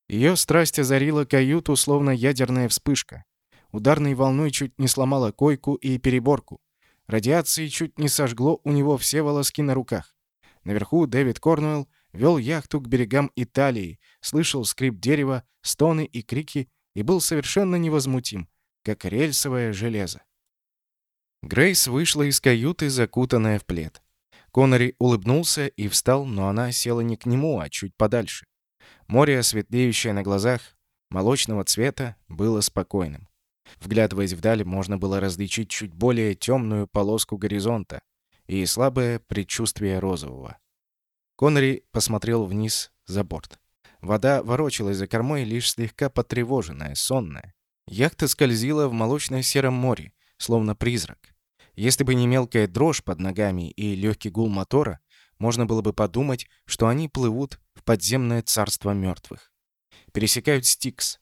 Ее страсть озарила каюту, словно ядерная вспышка. Ударной волной чуть не сломала койку и переборку. Радиацией чуть не сожгло у него все волоски на руках. Наверху Дэвид Корнуэлл вел яхту к берегам Италии, слышал скрип дерева, стоны и крики и был совершенно невозмутим, как рельсовое железо. Грейс вышла из каюты, закутанная в плед. Коннори улыбнулся и встал, но она села не к нему, а чуть подальше. Море, светлеющее на глазах, молочного цвета, было спокойным. Вглядываясь вдаль, можно было различить чуть более темную полоску горизонта и слабое предчувствие розового. Коннери посмотрел вниз за борт. Вода ворочалась за кормой, лишь слегка потревоженная, сонная. Яхта скользила в молочно-сером море, словно призрак. Если бы не мелкая дрожь под ногами и легкий гул мотора, можно было бы подумать, что они плывут в подземное царство мертвых. Пересекают Стикс.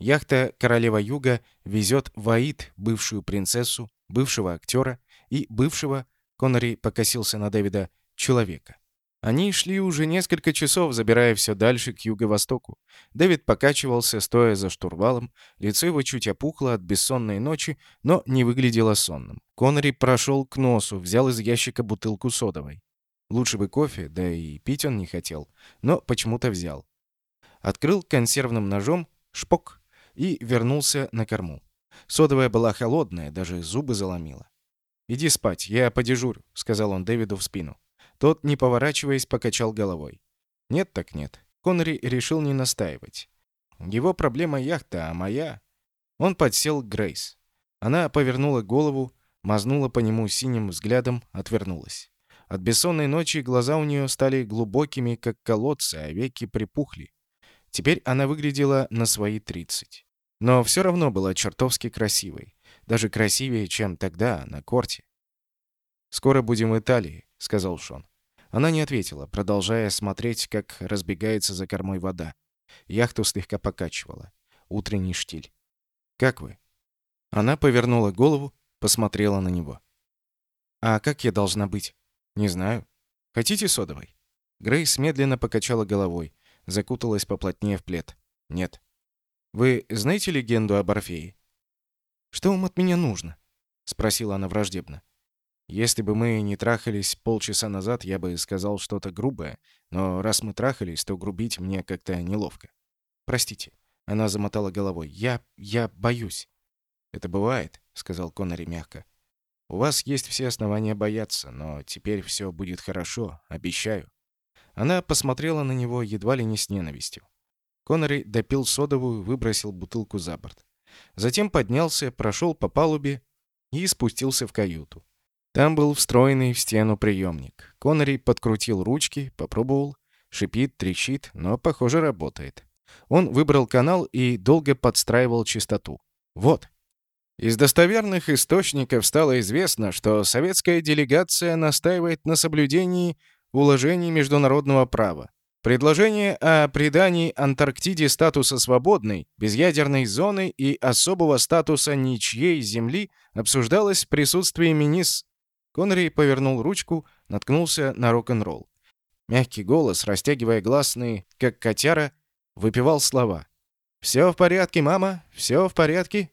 Яхта «Королева Юга» везет в Аид бывшую принцессу, бывшего актера и бывшего, Коннери покосился на Дэвида, человека. Они шли уже несколько часов, забирая все дальше к юго-востоку. Дэвид покачивался, стоя за штурвалом. Лицо его чуть опухло от бессонной ночи, но не выглядело сонным. Коннери прошел к носу, взял из ящика бутылку содовой. Лучше бы кофе, да и пить он не хотел, но почему-то взял. Открыл консервным ножом, шпок, и вернулся на корму. Содовая была холодная, даже зубы заломила. «Иди спать, я подежурю», — сказал он Дэвиду в спину. Тот, не поворачиваясь, покачал головой. «Нет так нет». Коннери решил не настаивать. Его проблема яхта, а моя... Он подсел к Грейс. Она повернула голову, мазнула по нему синим взглядом, отвернулась. От бессонной ночи глаза у нее стали глубокими, как колодцы, а веки припухли. Теперь она выглядела на свои тридцать. Но все равно была чертовски красивой. Даже красивее, чем тогда, на корте. «Скоро будем в Италии», — сказал Шон. Она не ответила, продолжая смотреть, как разбегается за кормой вода. Яхту слегка покачивала. Утренний штиль. «Как вы?» Она повернула голову, посмотрела на него. «А как я должна быть?» «Не знаю. Хотите содовой?» Грейс медленно покачала головой, закуталась поплотнее в плед. «Нет». «Вы знаете легенду об Орфее?» «Что вам от меня нужно?» — спросила она враждебно. Если бы мы не трахались полчаса назад, я бы сказал что-то грубое, но раз мы трахались, то грубить мне как-то неловко. Простите. Она замотала головой. Я... я боюсь. Это бывает, сказал Коннори мягко. У вас есть все основания бояться, но теперь все будет хорошо, обещаю. Она посмотрела на него едва ли не с ненавистью. Коннори допил содовую, выбросил бутылку за борт. Затем поднялся, прошел по палубе и спустился в каюту. Там был встроенный в стену приемник. Коннери подкрутил ручки, попробовал. Шипит, трещит, но, похоже, работает. Он выбрал канал и долго подстраивал частоту. Вот. Из достоверных источников стало известно, что советская делегация настаивает на соблюдении уложений международного права. Предложение о придании Антарктиде статуса свободной, безъядерной зоны и особого статуса ничьей земли обсуждалось в присутствии министра Коннери повернул ручку, наткнулся на рок-н-ролл. Мягкий голос, растягивая гласные, как котяра, выпивал слова. «Все в порядке, мама? Все в порядке?»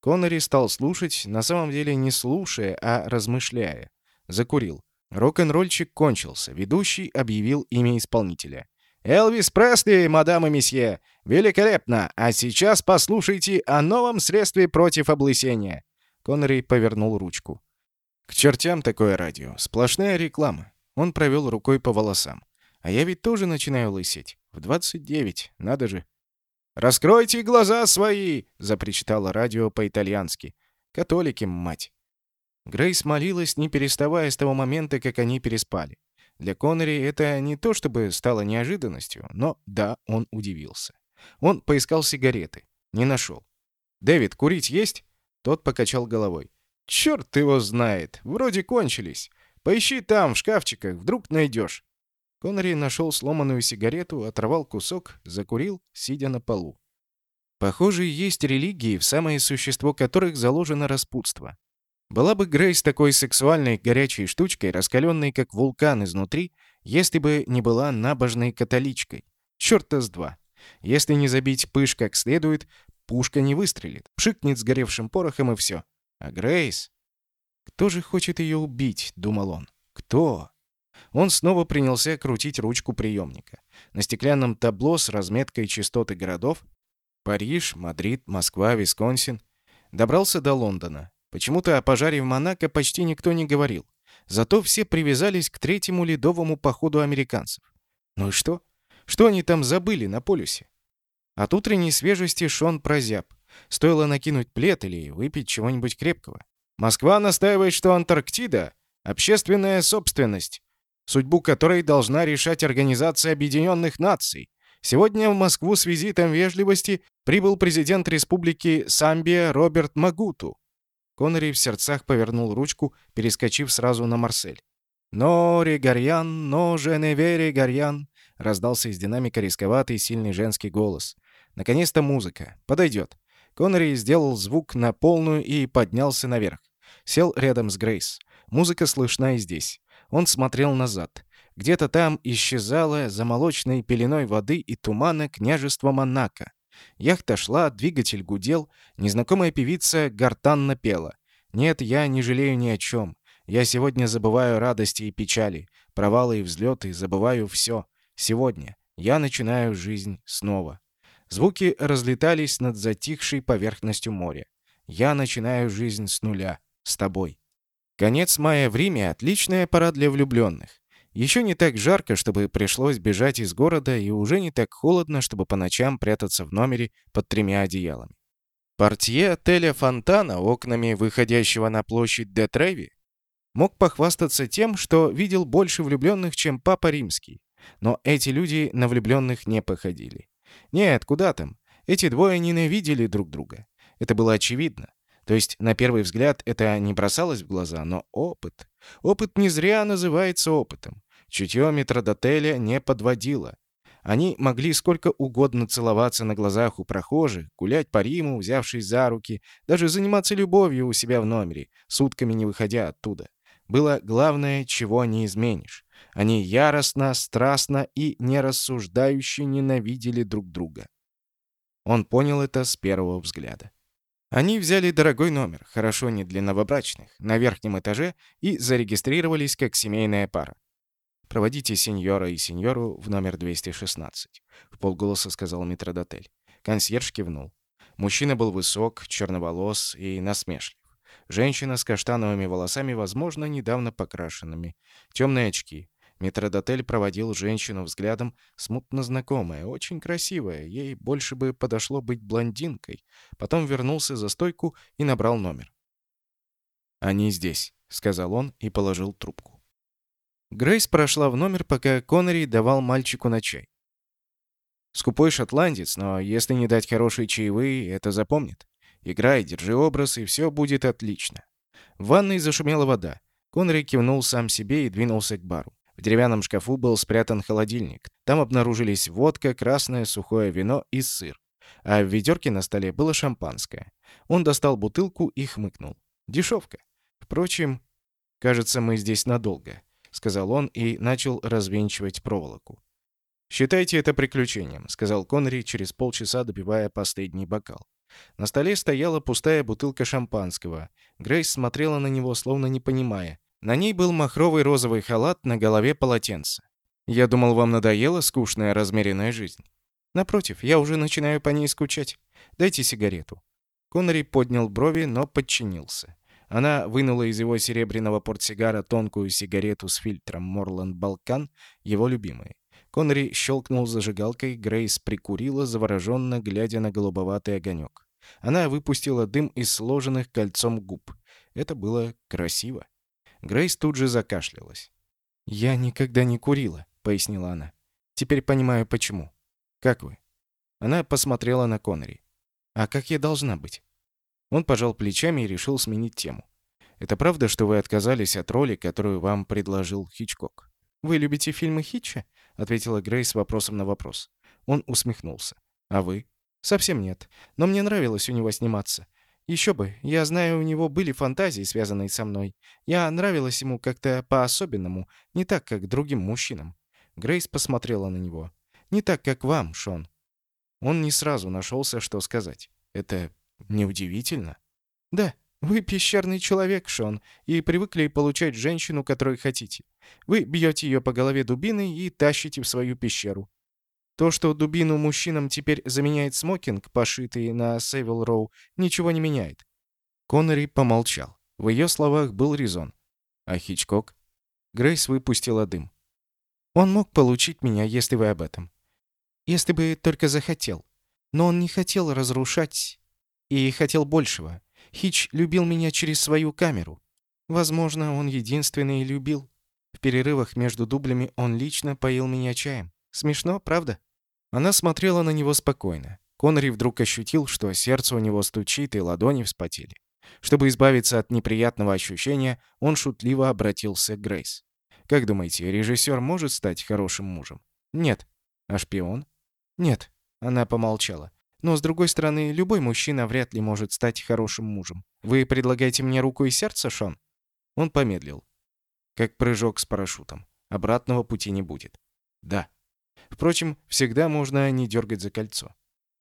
Коннери стал слушать, на самом деле не слушая, а размышляя. Закурил. Рок-н-ролльчик кончился. Ведущий объявил имя исполнителя. «Элвис Пресли, мадам и месье! Великолепно! А сейчас послушайте о новом средстве против облысения!» Коннери повернул ручку. К чертям такое радио. Сплошная реклама. Он провел рукой по волосам. А я ведь тоже начинаю лысеть. В 29, надо же. «Раскройте глаза свои!» — запричитало радио по-итальянски. «Католики, мать!» Грейс молилась, не переставая с того момента, как они переспали. Для Коннери это не то чтобы стало неожиданностью, но да, он удивился. Он поискал сигареты. Не нашел. «Дэвид, курить есть?» Тот покачал головой. Черт его знает. Вроде кончились. Поищи там, в шкафчиках, вдруг найдешь. Коннери нашел сломанную сигарету, оторвал кусок, закурил, сидя на полу. Похоже, есть религии, в самое существо которых заложено распутство. Была бы Грейс такой сексуальной горячей штучкой, раскаленной как вулкан изнутри, если бы не была набожной католичкой. Чёрта с два. Если не забить пыш как следует, пушка не выстрелит. Пшикнет сгоревшим порохом и все. А Грейс... Кто же хочет ее убить, думал он. Кто? Он снова принялся крутить ручку приемника. На стеклянном табло с разметкой частоты городов Париж, Мадрид, Москва, Висконсин. Добрался до Лондона. Почему-то о пожаре в Монако почти никто не говорил. Зато все привязались к третьему ледовому походу американцев. Ну и что? Что они там забыли на полюсе? От утренней свежести Шон прозяб. Стоило накинуть плед или выпить чего-нибудь крепкого. Москва настаивает, что Антарктида — общественная собственность, судьбу которой должна решать Организация Объединенных Наций. Сегодня в Москву с визитом вежливости прибыл президент Республики Самбия Роберт Магуту. Коннери в сердцах повернул ручку, перескочив сразу на Марсель. «Но, Регарьян, но, Женеве, Регарьян!» раздался из динамика рисковатый сильный женский голос. Наконец-то музыка. Подойдет. Коннери сделал звук на полную и поднялся наверх. Сел рядом с Грейс. Музыка слышна и здесь. Он смотрел назад. Где-то там исчезало за молочной пеленой воды и тумана княжество Монако. Яхта шла, двигатель гудел, незнакомая певица гортанно пела. «Нет, я не жалею ни о чем. Я сегодня забываю радости и печали, провалы и взлеты, забываю все. Сегодня я начинаю жизнь снова». Звуки разлетались над затихшей поверхностью моря. «Я начинаю жизнь с нуля. С тобой». Конец мая в Риме — отличная пора для влюбленных. Еще не так жарко, чтобы пришлось бежать из города, и уже не так холодно, чтобы по ночам прятаться в номере под тремя одеялами. Портье отеля «Фонтана», окнами выходящего на площадь де Треви, мог похвастаться тем, что видел больше влюбленных, чем Папа Римский. Но эти люди на влюбленных не походили. Нет, куда там. Эти двое ненавидели друг друга. Это было очевидно. То есть, на первый взгляд, это не бросалось в глаза, но опыт. Опыт не зря называется опытом. Чутье метродотеля не подводило. Они могли сколько угодно целоваться на глазах у прохожих, гулять по Риму, взявшись за руки, даже заниматься любовью у себя в номере, сутками не выходя оттуда. Было главное, чего не изменишь. Они яростно, страстно и нерассуждающе ненавидели друг друга. Он понял это с первого взгляда. Они взяли дорогой номер, хорошо не для новобрачных, на верхнем этаже и зарегистрировались как семейная пара. «Проводите сеньора и сеньору в номер 216», — в полголоса сказал метродотель. Консьерж кивнул. Мужчина был высок, черноволос и насмешлив. Женщина с каштановыми волосами, возможно, недавно покрашенными. Темные очки. Метродотель проводил женщину взглядом, смутно знакомая, очень красивая, ей больше бы подошло быть блондинкой. Потом вернулся за стойку и набрал номер. «Они здесь», — сказал он и положил трубку. Грейс прошла в номер, пока Коннери давал мальчику на чай. Скупой шотландец, но если не дать хорошие чаевые, это запомнит. Играй, держи образ, и все будет отлично. В ванной зашумела вода. Коннери кивнул сам себе и двинулся к бару. В деревянном шкафу был спрятан холодильник. Там обнаружились водка, красное сухое вино и сыр. А в ведерке на столе было шампанское. Он достал бутылку и хмыкнул. Дешевка. Впрочем, кажется, мы здесь надолго. — сказал он и начал развенчивать проволоку. «Считайте это приключением», — сказал Коннери через полчаса, допивая последний бокал. На столе стояла пустая бутылка шампанского. Грейс смотрела на него, словно не понимая. На ней был махровый розовый халат, на голове полотенце. «Я думал, вам надоела скучная размеренная жизнь». «Напротив, я уже начинаю по ней скучать. Дайте сигарету». Коннери поднял брови, но подчинился. Она вынула из его серебряного портсигара тонкую сигарету с фильтром Морланд Балкан, его любимый. Коннери щелкнул зажигалкой, Грейс прикурила, завороженно глядя на голубоватый огонек. Она выпустила дым из сложенных кольцом губ. Это было красиво. Грейс тут же закашлялась. «Я никогда не курила», — пояснила она. «Теперь понимаю, почему. Как вы?» Она посмотрела на Коннери. «А как я должна быть?» Он пожал плечами и решил сменить тему. «Это правда, что вы отказались от роли, которую вам предложил Хичкок?» «Вы любите фильмы Хитча?» — ответила Грейс вопросом на вопрос. Он усмехнулся. «А вы?» «Совсем нет. Но мне нравилось у него сниматься. Еще бы, я знаю, у него были фантазии, связанные со мной. Я нравилась ему как-то по-особенному, не так, как другим мужчинам». Грейс посмотрела на него. «Не так, как вам, Шон». Он не сразу нашелся, что сказать. «Это неудивительно?» «Да, вы пещерный человек, Шон, и привыкли получать женщину, которую хотите. Вы бьете ее по голове дубиной и тащите в свою пещеру. То, что дубину мужчинам теперь заменяет смокинг, пошитый на Севил Роу, ничего не меняет. Коннери помолчал. В ее словах был резон. А Хичкок? Грейс выпустила дым. Он мог получить меня, если вы об этом. Если бы только захотел. Но он не хотел разрушать и хотел большего. Хич любил меня через свою камеру. Возможно, он единственный и любил. В перерывах между дублями он лично поил меня чаем. Смешно, правда? Она смотрела на него спокойно. Коннери вдруг ощутил, что сердце у него стучит и ладони вспотели. Чтобы избавиться от неприятного ощущения, он шутливо обратился к Грейс. «Как думаете, режиссер может стать хорошим мужем?» «Нет». «А шпион?» «Нет». Она помолчала. Но, с другой стороны, любой мужчина вряд ли может стать хорошим мужем. Вы предлагаете мне руку и сердце, Шон?» Он помедлил. Как прыжок с парашютом. Обратного пути не будет. «Да». Впрочем, всегда можно не дергать за кольцо.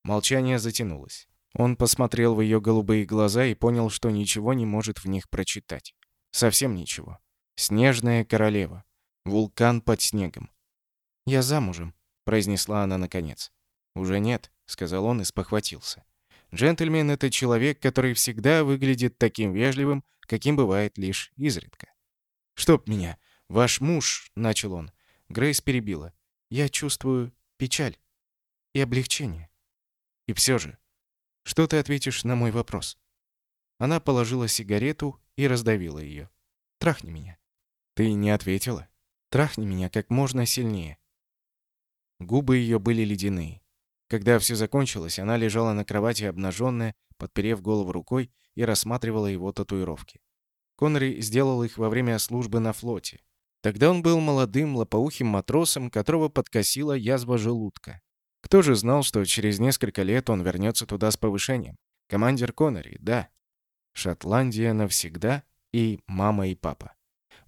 Молчание затянулось. Он посмотрел в ее голубые глаза и понял, что ничего не может в них прочитать. Совсем ничего. Снежная королева. Вулкан под снегом. «Я замужем», — произнесла она наконец. «Уже нет», — сказал он и спохватился. «Джентльмен — это человек, который всегда выглядит таким вежливым, каким бывает лишь изредка». «Чтоб меня! Ваш муж!» — начал он. Грейс перебила. «Я чувствую печаль и облегчение. И все же, что ты ответишь на мой вопрос?» Она положила сигарету и раздавила ее. «Трахни меня». «Ты не ответила?» «Трахни меня как можно сильнее». Губы ее были ледяные. Когда все закончилось, она лежала на кровати обнаженная, подперев голову рукой и рассматривала его татуировки. Коннери сделал их во время службы на флоте. Тогда он был молодым, лопоухим матросом, которого подкосила язва желудка. Кто же знал, что через несколько лет он вернется туда с повышением? Командир Коннери, да. Шотландия навсегда и мама и папа.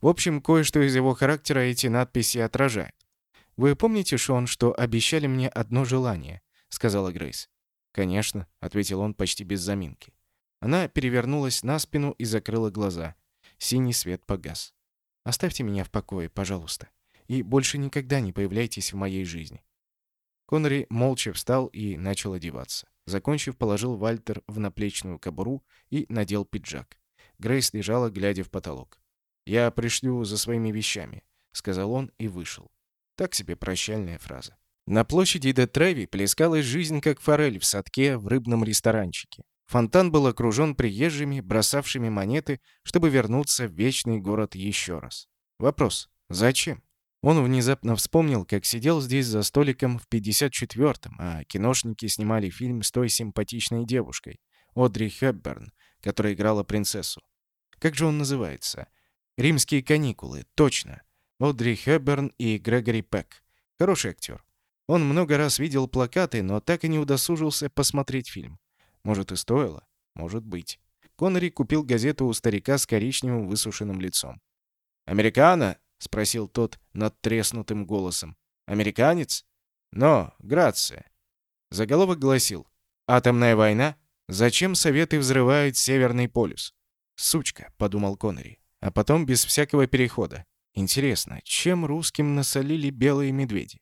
В общем, кое-что из его характера эти надписи отражают. Вы помните, Шон, что обещали мне одно желание? — сказала Грейс. «Конечно», — ответил он почти без заминки. Она перевернулась на спину и закрыла глаза. Синий свет погас. «Оставьте меня в покое, пожалуйста, и больше никогда не появляйтесь в моей жизни». Коннери молча встал и начал одеваться. Закончив, положил Вальтер в наплечную кобуру и надел пиджак. Грейс лежала, глядя в потолок. «Я пришлю за своими вещами», — сказал он и вышел. Так себе прощальная фраза. На площади де Треви плескалась жизнь, как форель в садке в рыбном ресторанчике. Фонтан был окружен приезжими, бросавшими монеты, чтобы вернуться в вечный город еще раз. Вопрос. Зачем? Он внезапно вспомнил, как сидел здесь за столиком в 54-м, а киношники снимали фильм с той симпатичной девушкой, Одри Хепберн, которая играла принцессу. Как же он называется? «Римские каникулы», точно. Одри Хепберн и Грегори Пек. Хороший актер. Он много раз видел плакаты, но так и не удосужился посмотреть фильм. Может, и стоило? Может быть. Коннери купил газету у старика с коричневым высушенным лицом. «Американо?» — спросил тот над треснутым голосом. «Американец?» «Но, Грация». Заголовок гласил «Атомная война? Зачем Советы взрывают Северный полюс?» «Сучка», — подумал Коннери. А потом без всякого перехода. Интересно, чем русским насолили белые медведи?